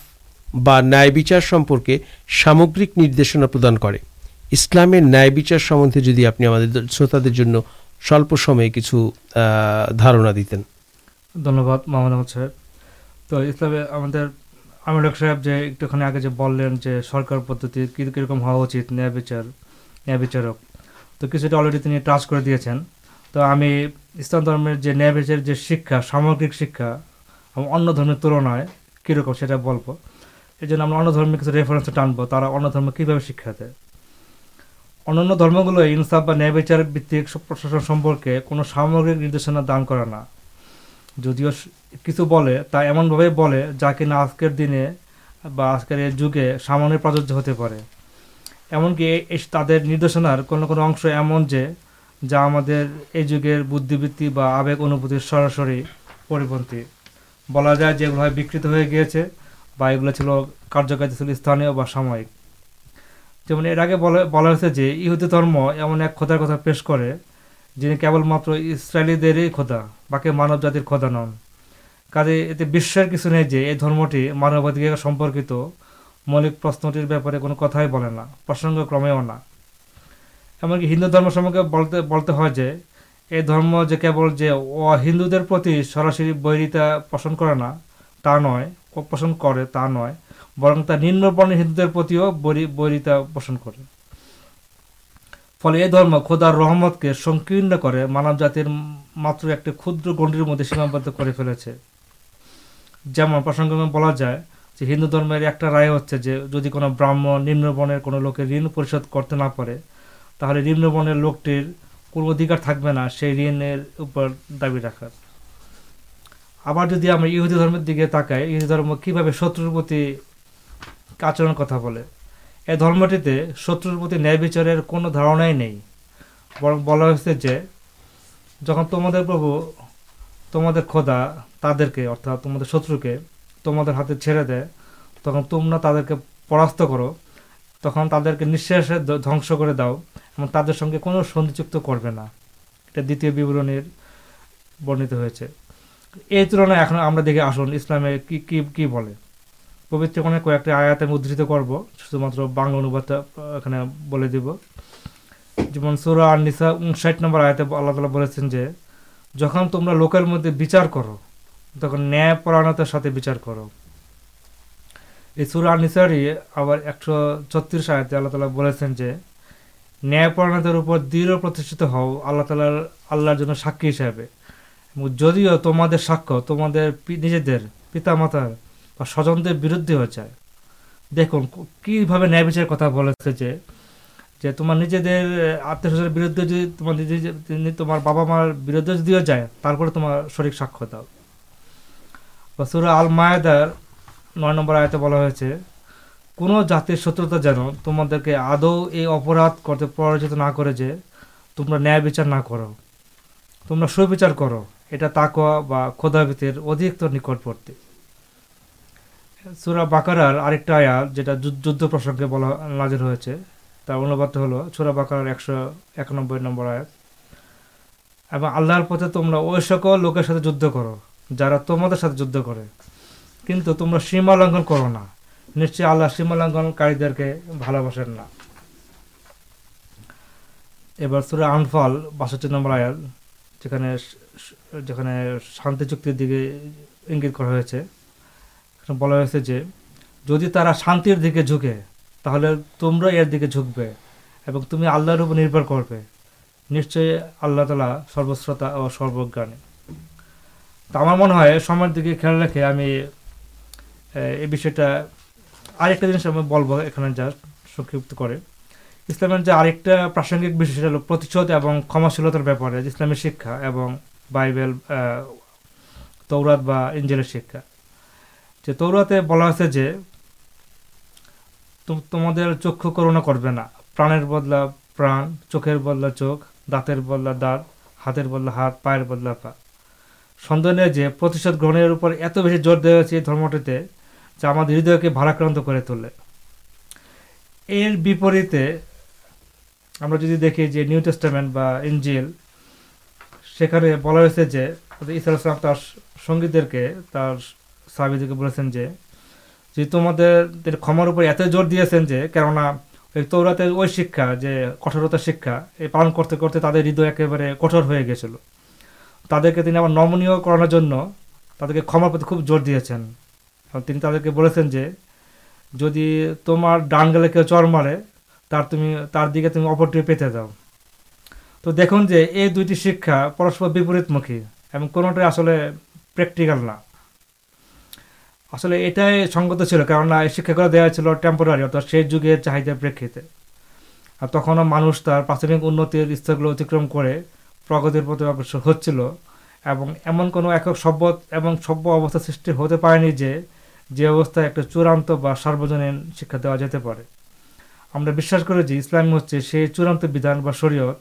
বা ন্যায় বিচার সম্পর্কে সামগ্রিক নির্দেশনা প্রদান করে। ইসলামের ন্যায় বিচার সম্বন্ধে যদি আপনি আমাদের শ্রোতাদের জন্য স্বল্প সময়ে কিছু ধারণা দিতেন। ধন্যবাদ, মোহাম্মদ আহমদ সাহেব। তো ইসলামে আমাদের আমির সাহেব যে একটুখানি আগে যে বললেন যে সরকার পদ্ধতি কী- কীরকম হওয়া উচিত, ন্যায় বিচার, ন্যায় বিচারক। তো কিছুটা অলরেডি তিনি টাচ করে দিয়েছেন। তো আমি ইসলাম ধর্মের যে ন্যায় বিচারের যে শিক্ষা, সামগ্রিক শিক্ষা অন্য ধর্মের তুলনায় কীরকম সেটা বলব। এই জন্য আমরা অন্য ধর্মের কিছু রেফারেন্স টানবো। তারা অন্য ধর্ম কীভাবে শিক্ষা দেয়? অন্যান্য ধর্মগুলো ইনসাফ বা ন্যায় বিচার ভিত্তিক প্রশাসন সম্পর্কে কোনো সামগ্রিক নির্দেশনা দান করে না। যদিও কিছু বলে, তা এমনভাবে বলে যা কিনা আজকের দিনে বা আজকের এই যুগে সামান্য প্রযোজ্য হতে পারে। এমনকি তাদের নির্দেশনার কোনো কোনো অংশ এমন যে, যা আমাদের এই যুগের বুদ্ধিবৃত্তি বা আবেগ অনুভূতির সরাসরি পরিপন্থী। বলা যায় যে এগুলো বিকৃত হয়ে গিয়েছে বা এগুলো ছিল কার্যকারী ছিল স্থানীয় বা সাময়িক। যেমন এর আগে বলা হয়েছে যে ইহুদি ধর্ম এমন এক খোদার কথা পেশ করে, যিনি কেবলমাত্র ইসরায়েলিদেরই খোদা, বাকি মানব জাতির খোদা নন। কাজে এতে বিশ্বের কিছু নেই যে এই ধর্মটি মানবাধিকার সম্পর্কিত মৌলিক প্রশ্নটির ব্যাপারে কোনো কথাই বলে না, প্রসঙ্গক্রমেও না। এমনকি হিন্দু ধর্ম সম্পর্কে বলতে বলতে হয় যে এই ধর্ম যে কেবল যে হিন্দুদের প্রতি সরাসরি বৈরিতা পোষণ করে না, তা নয় পোষণ করে তা নয় বরং তা নিম্নবর্ণের হিন্দুদের প্রতিও বৈরি- বৈরিতা পোষণ করে। ফলে এই ধর্ম খোদার রহমতকে সংকীর্ণ করে মানব জাতির মাত্র একটি ক্ষুদ্র গণ্ডির মধ্যে সীমাবদ্ধ করে ফেলেছে। যেমন প্রসঙ্গক্রমে বলা যায় যে হিন্দু ধর্মের একটা রায় হচ্ছে যে যদি কোনো ব্রাহ্মণ নিম্নবর্ণের কোনো লোকের ঋণ পরিশোধ করতে না পারে, তাহলে নিম্নবর্ণের লোকটির কোনো অধিকার থাকবে না সেই ঋণের উপর দাবি রাখার। আবার যদি আমরা ইহুদি ধর্মের দিকে তাকাই, ইহুদি ধর্ম কীভাবে শত্রুর প্রতি আচরণের কথা বলে। এই ধর্মটিতে শত্রুর প্রতি ন্যায় বিচারের কোনো ধারণাই নেই। বরং বলা হয়েছে যে, যখন তোমাদের প্রভু, তোমাদের খোদা তাদেরকে, অর্থাৎ তোমাদের শত্রুকে তোমাদের হাতে ছেড়ে দেয়, তখন তোমরা তাদেরকে পরাস্ত করো, তখন তাদেরকে নিঃশ্বাসে ধ্ব- ধ্বংস করে দাও এবং তাদের সঙ্গে কোনো সন্ধিযুক্ত করবে না। এটা দ্বিতীয় বিবরণীর বর্ণিত হয়েছে। এই তুলনায় এখন আমরা দেখে আসুন ইসলামে কি কি কি বলে। পবিত্র কোণে কয়েকটি আয়াত আমি উদ্ধৃত করব, শুধুমাত্র বাংলা অনুবাদটা এখানে বলে দিব। যেমন সুরা আর নিসা উনষাট নম্বর আয়াতে আল্লাহ তালা বলেছেন যে, যখন তোমরা লোকের মধ্যে বিচার করো, তখন ন্যায় পরায়ণতার সাথে বিচার করো। এই সুরা আর নিসারই আবার একশো ছত্রিশ আয়াতে আল্লাহ তালা বলেছেন যে ন্যায়পরায়ণতার উপর দৃঢ় প্রতিষ্ঠিত হও আল্লাহ তালার আল্লাহর জন্য সাক্ষী হিসাবে। যদিও তোমাদের সাক্ষ্য, তোমাদের নিজেদের পিতামাতার বা স্বজনদের বিরুদ্ধে হয়ে যায়। দেখুন, কীভাবে ন্যায় বিচারের কথা বলেছে যে যে তোমার নিজেদের আত্মীয় স্বজনের বিরুদ্ধে যদি তোমার নিজে তোমার বাবা মার বিরুদ্ধে যদিও যায়, তারপরে তোমার শরীর সাক্ষ্য দাও। বা সুরা আল মায়াদার নয় নম্বর আয়তে বলা হয়েছে, কোনো জাতির শত্রুতা যেন তোমাদেরকে আদৌ এই অপরাধ করতে পরাজিত না করে যে, তোমরা ন্যায় বিচার না করো। তোমরা সুবিচার করো। এটা তাকোয়া বা খোদাবিতের অধিকতর নিকটবর্তী। সুরা বাকারার আরেকটা আয়াত যেটা যুদ্ধ- প্রসঙ্গে বলা নাজির হয়েছে, তার অনুবাদ হলো সুরা বাকারার একশো একানব্বই নম্বর আয়াত। এবং আল্লাহর পথে তোমরা ওই সকল লোকের সাথে যুদ্ধ করো, যারা তোমাদের সাথে যুদ্ধ করে। কিন্তু তোমরা সীমা লঙ্ঘন করো না। নিশ্চয়ই আল্লাহ সীমা লঙ্ঘনকারীদেরকে ভালোবাসেন না। এবার সুরা আনফাল বাষট্টি নম্বর আয়াত, যেখানে যেখানে শান্তি চুক্তির দিকে ইঙ্গিত করা হয়েছে। বলা হয়েছে যে, যদি তারা শান্তির দিকে ঝুঁকে, তাহলে তোমরা এর দিকে ঝুঁকবে এবং তুমি আল্লাহর উপর নির্ভর করবে। নিশ্চয়ই আল্লাহ তালা সর্বশ্রোতা ও সর্বজ্ঞানী। তো আমার মনে হয় সময়ের দিকে খেয়াল রেখে আমি এই বিষয়টা আরেকটা জিনিস আমি বলব এখানে যা সংক্ষিপ্ত করে। ইসলামের যে আরেকটা প্রাসঙ্গিক বিষয় সেটা হলো প্রতিশোধ এবং ক্ষমাশীলতার ব্যাপারে ইসলামের শিক্ষা এবং বাইবেল তৌরাত বা ইঞ্জেলের শিক্ষা। যে তৌরাতে বলা আছে যে তোমাদের চক্ষু করুণা করবে না। প্রাণের বদলা প্রাণ, চোখের বদলা চোখ, দাঁতের বদলা দাঁত, হাতের বদলা হাত, পায়ের বদলা পা। সন্দেহ নেই যে প্রতিশোধ গ্রহণের উপর এত বেশি জোর দেওয়া হয়েছে এই ধর্মটিতে, যা আমাদের হৃদয়কে ভারাক্রান্ত করে তোলে। এর বিপরীতে আমরা যদি দেখি যে নিউ টেস্টামেন্ট বা ইঞ্জিল সেখানে বলা হয়েছে যে, ইসা ইসলাম তার সঙ্গীদেরকে, তার সাহাবিদেরকে বলেছেন যে যে তোমাদের ক্ষমার উপর এত জোর দিয়েছেন যে, কেননা ওই তৌরাতের ওই শিক্ষা যে কঠোরতার শিক্ষা, এই পালন করতে করতে তাদের হৃদয় একেবারে কঠোর হয়ে গেছিল। তাদেরকে তিনি আবার নমনীয় করানোর জন্য তাদেরকে ক্ষমার প্রতি খুব জোর দিয়েছেন। তিনি তাদেরকে বলেছেন যে, যদি তোমার ডান গেলে কেউ চর মারে, তার তুমি, তার দিকে তুমি অপরটি পেতে দাও। তো দেখুন যে, এই দুইটি শিক্ষা পরস্পর বিপরীতমুখী এবং কোনোটাই আসলে প্র্যাকটিক্যাল না। আসলে এটাই সঙ্গত ছিল, কেননা এই শিক্ষাগুলো দেওয়া ছিল টেম্পোরারি অর্থাৎ সেই যুগের চাহিদার প্রেক্ষিতে। আর তখনও মানুষ তার প্রাথমিক উন্নতির স্তরগুলো অতিক্রম করে প্রগতির প্রতি অগ্রসর হচ্ছিল এবং এমন কোনো একক সভ্য এবং সভ্য অবস্থা সৃষ্টি হতে পারেনি যে যে অবস্থায় একটা চূড়ান্ত বা সার্বজনীন শিক্ষা দেওয়া যেতে পারে। আমরা বিশ্বাস করি যে ইসলাম হচ্ছে সেই চূড়ান্ত বিধান বা শরীয়ত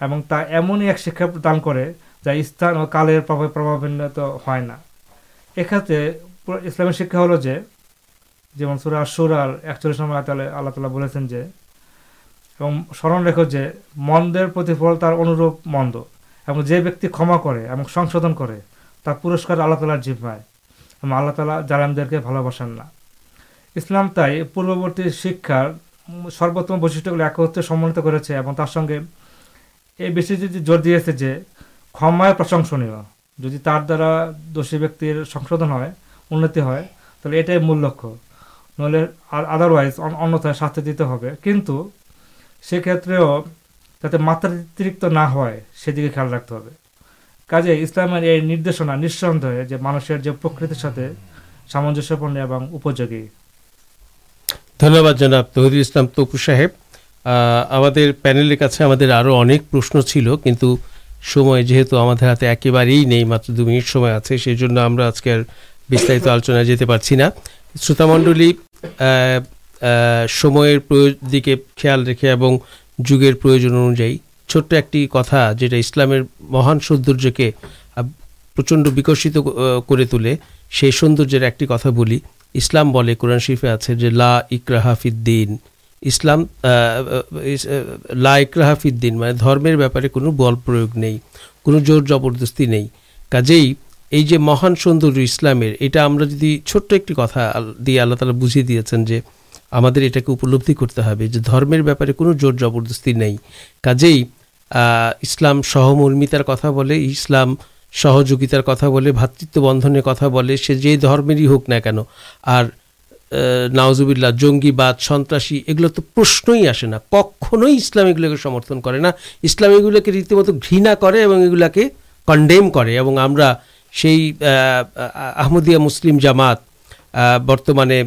এবং তা এমনই এক শিক্ষা প্রদান করে যা স্থান ও কালের প্রভাবে প্রভাবান্বিত হয় না। এক্ষেত্রে ইসলামের শিক্ষা হলো যে, যেমন সুরা সুরার একচল্লিশ নম্বর আয়তালে আল্লাহ তালা বলেছেন যে, এবং স্মরণ রেখো যে, মন্দের প্রতিফল তার অনুরূপ মন্দ। এবং যে ব্যক্তি ক্ষমা করে এবং সংশোধন করে, তার পুরস্কার আল্লাহ তালার জিম্মায় এবং আল্লাহ তালা জালামদেরকে ভালোবাসেন না। ইসলাম তাই পূর্ববর্তী শিক্ষার সর্বোত্তম বৈশিষ্ট্যগুলো একত্রে সম্মানিত করেছে এবং তার সঙ্গে এই বিষয়টি জোর দিয়েছে যে, ক্ষমায় প্রশংসনীয়। যদি তার দ্বারা দোষী ব্যক্তির সংশোধন হয় উন্নতি হয়, তাহলে এটাই মূল লক্ষ্য। নইলে আর আদারওয়াইজ অন্যথায় শাস্তি দিতে হবে। কিন্তু সেক্ষেত্রেও যাতে মাত্রাতিরিক্ত না হয়, সেদিকে খেয়াল রাখতে হবে। কাজে ইসলামের এই নির্দেশনা নিঃসন্দেহে যে মানুষের যে প্রকৃতির সাথে সামঞ্জস্যপূর্ণ এবং উপযোগী। ধন্যবাদ জনাব তহিদুল ইসলাম তপু সাহেব। আমাদের প্যানেলের কাছে আমাদের আরও অনেক প্রশ্ন ছিল, কিন্তু সময় যেহেতু আমাদের হাতে একেবারেই নেই, মাত্র দু মিনিট সময় আছে সেই জন্য আমরা আজকে আর বিস্তারিত আলোচনায় যেতে পারছি না। শ্রোতামণ্ডলী সময়ের দিকে খেয়াল রেখে এবং যুগের প্রয়োজন অনুযায়ী ছোট্ট একটি কথা যেটা ইসলামের মহান সৌন্দর্যকে প্রচণ্ড বিকশিত করে তুলে, সেই সৌন্দর্যের একটি কথা বলি। ইসলাম বলে, কোরআন শরীফে আছে যে, লা ইকরাহাফিদ্দিন ইসলাম লা ইকরাহাফিদ্দিন মানে ধর্মের ব্যাপারে কোনো বল প্রয়োগ নেই, কোনো জোর জবরদস্তি নেই। কাজেই এই যে মহান সৌন্দর্য ইসলামের, এটা আমরা যদি ছোট্ট একটি কথা দিয়ে আল্লাহ তালা বুঝিয়ে দিয়েছেন যে আমাদের এটাকে উপলব্ধি করতে হবে যে ধর্মের ব্যাপারে কোনো জোর জবরদস্তি নেই। কাজেই ইসলাম সহমর্মিতার কথা বলে, ইসলাম সহযোগিতার কথা বলে ভ্রাতৃত্ব বন্ধনের কথা বলে, সে যে ধর্মেরই হোক না কেন, আর নাওজুবিল্লাহ জঙ্গিবাদ, সন্ত্রাসী, এগুলো তো প্রশ্নই আসে না। কখনোই ইসলাম এগুলোকে সমর্থন করে না। ইসলাম এগুলোকে রীতিমতো ঘৃণা করে এবং এগুলাকে কন্ডেম করে এবং আমরা সেই আহমদিয়া মুসলিম জামাত বর্তমানে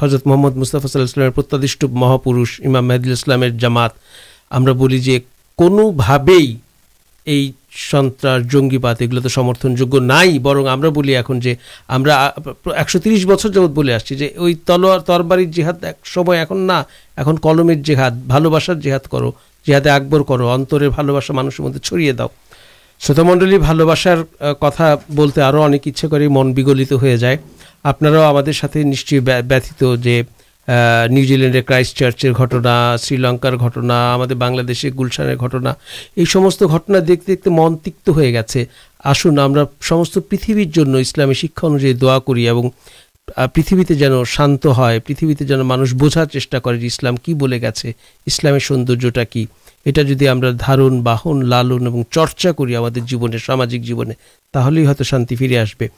হজরত মোহাম্মদ মুস্তাফা সাল্লাহ ইসলামের প্রত্যাদিষ্ট মহাপুরুষ ইমাম মেহদুল ইসলামের জামাত। আমরা বলি যে কোনোভাবেই এই সন্ত্রাস, জঙ্গিবাদ এগুলো তো সমর্থনযোগ্য নাই, বরং আমরা বলি এখন যে আমরা একশো তিরিশ বছর যাবৎ বলে আসছি যে ওই তলোয়ার, তরবারির জেহাদ এক সময় এখন না, এখন কলমের জেহাদ, ভালোবাসার জেহাদ করো, জেহাদে আকবর করো, অন্তরের ভালোবাসা মানুষের মধ্যে ছড়িয়ে দাও। শ্রোতামণ্ডলী, ভালোবাসার কথা বলতে আরও অনেক ইচ্ছে করে মন বিগলিত হয়ে যায়। আপনারাও আমাদের সাথে নিশ্চয়ই ব্যথিত যে নিউজিল্যান্ডের ক্রাইস্ট চার্চের ঘটনা, শ্রীলঙ্কার ঘটনা, আমাদের বাংলাদেশে গুলশানের ঘটনা, এই সমস্ত ঘটনা দেখতে দেখতে মন তিক্ত হয়ে গেছে। আসুন, আমরা সমস্ত পৃথিবীর জন্য ইসলামী শিক্ষা অনুযায়ী দোয়া করি এবং পৃথিবীতে যেন শান্ত হয়, পৃথিবীতে যেন মানুষ বোঝার চেষ্টা করে যে ইসলাম কি বলে গেছে, ইসলামের সৌন্দর্যটা কি। এটা যদি আমরা ধারণ বাহন, লালন এবং চর্চা করি আমাদের জীবনে, সামাজিক জীবনে, তাহলেই হয়তো শান্তি ফিরে আসবে।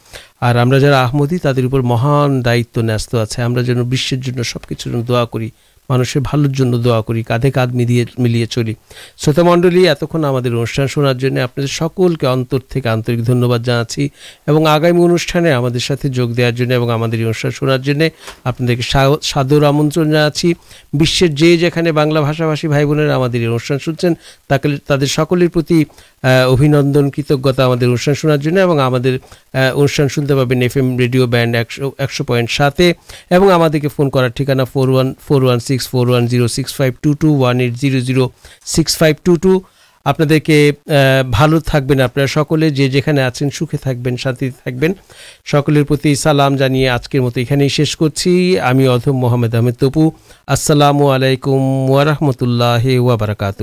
আর আমরা যারা আহমদি, তাদের উপর মহান দায়িত্ব ন্যস্ত আছে। আমরা যেন বিশ্বের জন্য সব কিছুর জন্য দোয়া করি। মানুষের ভালোর জন্য দোয়া করি, কাঁধে কাঁধ মিলিয়ে মিলিয়ে চলি। শ্রোতামণ্ডলী এতক্ষণ আমাদের অনুষ্ঠান শোনার জন্য আপনাদের সকলকে অন্তর থেকে আন্তরিক ধন্যবাদ জানাচ্ছি এবং আগামী অনুষ্ঠানে আমাদের সাথে যোগ দেওয়ার জন্য এবং আমাদের এই অনুষ্ঠান শোনার জন্য আপনাদেরকে সাদর আমন্ত্রণ জানাচ্ছি। বিশ্বের যে যেখানে বাংলা ভাষাভাষী ভাই বোনেরা আমাদের এই অনুষ্ঠান শুনছেন, তাকে, তাদের সকলের প্রতি অভিনন্দন, কৃতজ্ঞতা আমাদের অনুষ্ঠান শোনার জন্য এবং আমাদের অনুষ্ঠান শুনতে পাবেন এফ এম রেডিও ব্যান্ড একশো একশো পয়েন্ট সাতে এবং আমাদেরকে ফোন করার ঠিকানা four one four one six, four one zero six five two two, one eight zero zero six five two two. আপনাদেরকে ভালো থাকবেন আপনারা সকলে, যে যেখানে আছেন সুখে থাকবেন, শান্তিতে থাকবেন। সকলের প্রতি সালাম জানিয়ে আজকের মতো এখানেই শেষ করছি। আমি অধম মোহাম্মদ আহমেদ তপু। আসসালামু আলাইকুম ওয়ারহমতুল্লাহ ওয়াবারাকাতু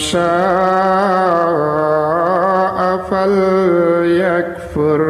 شاء فليكفر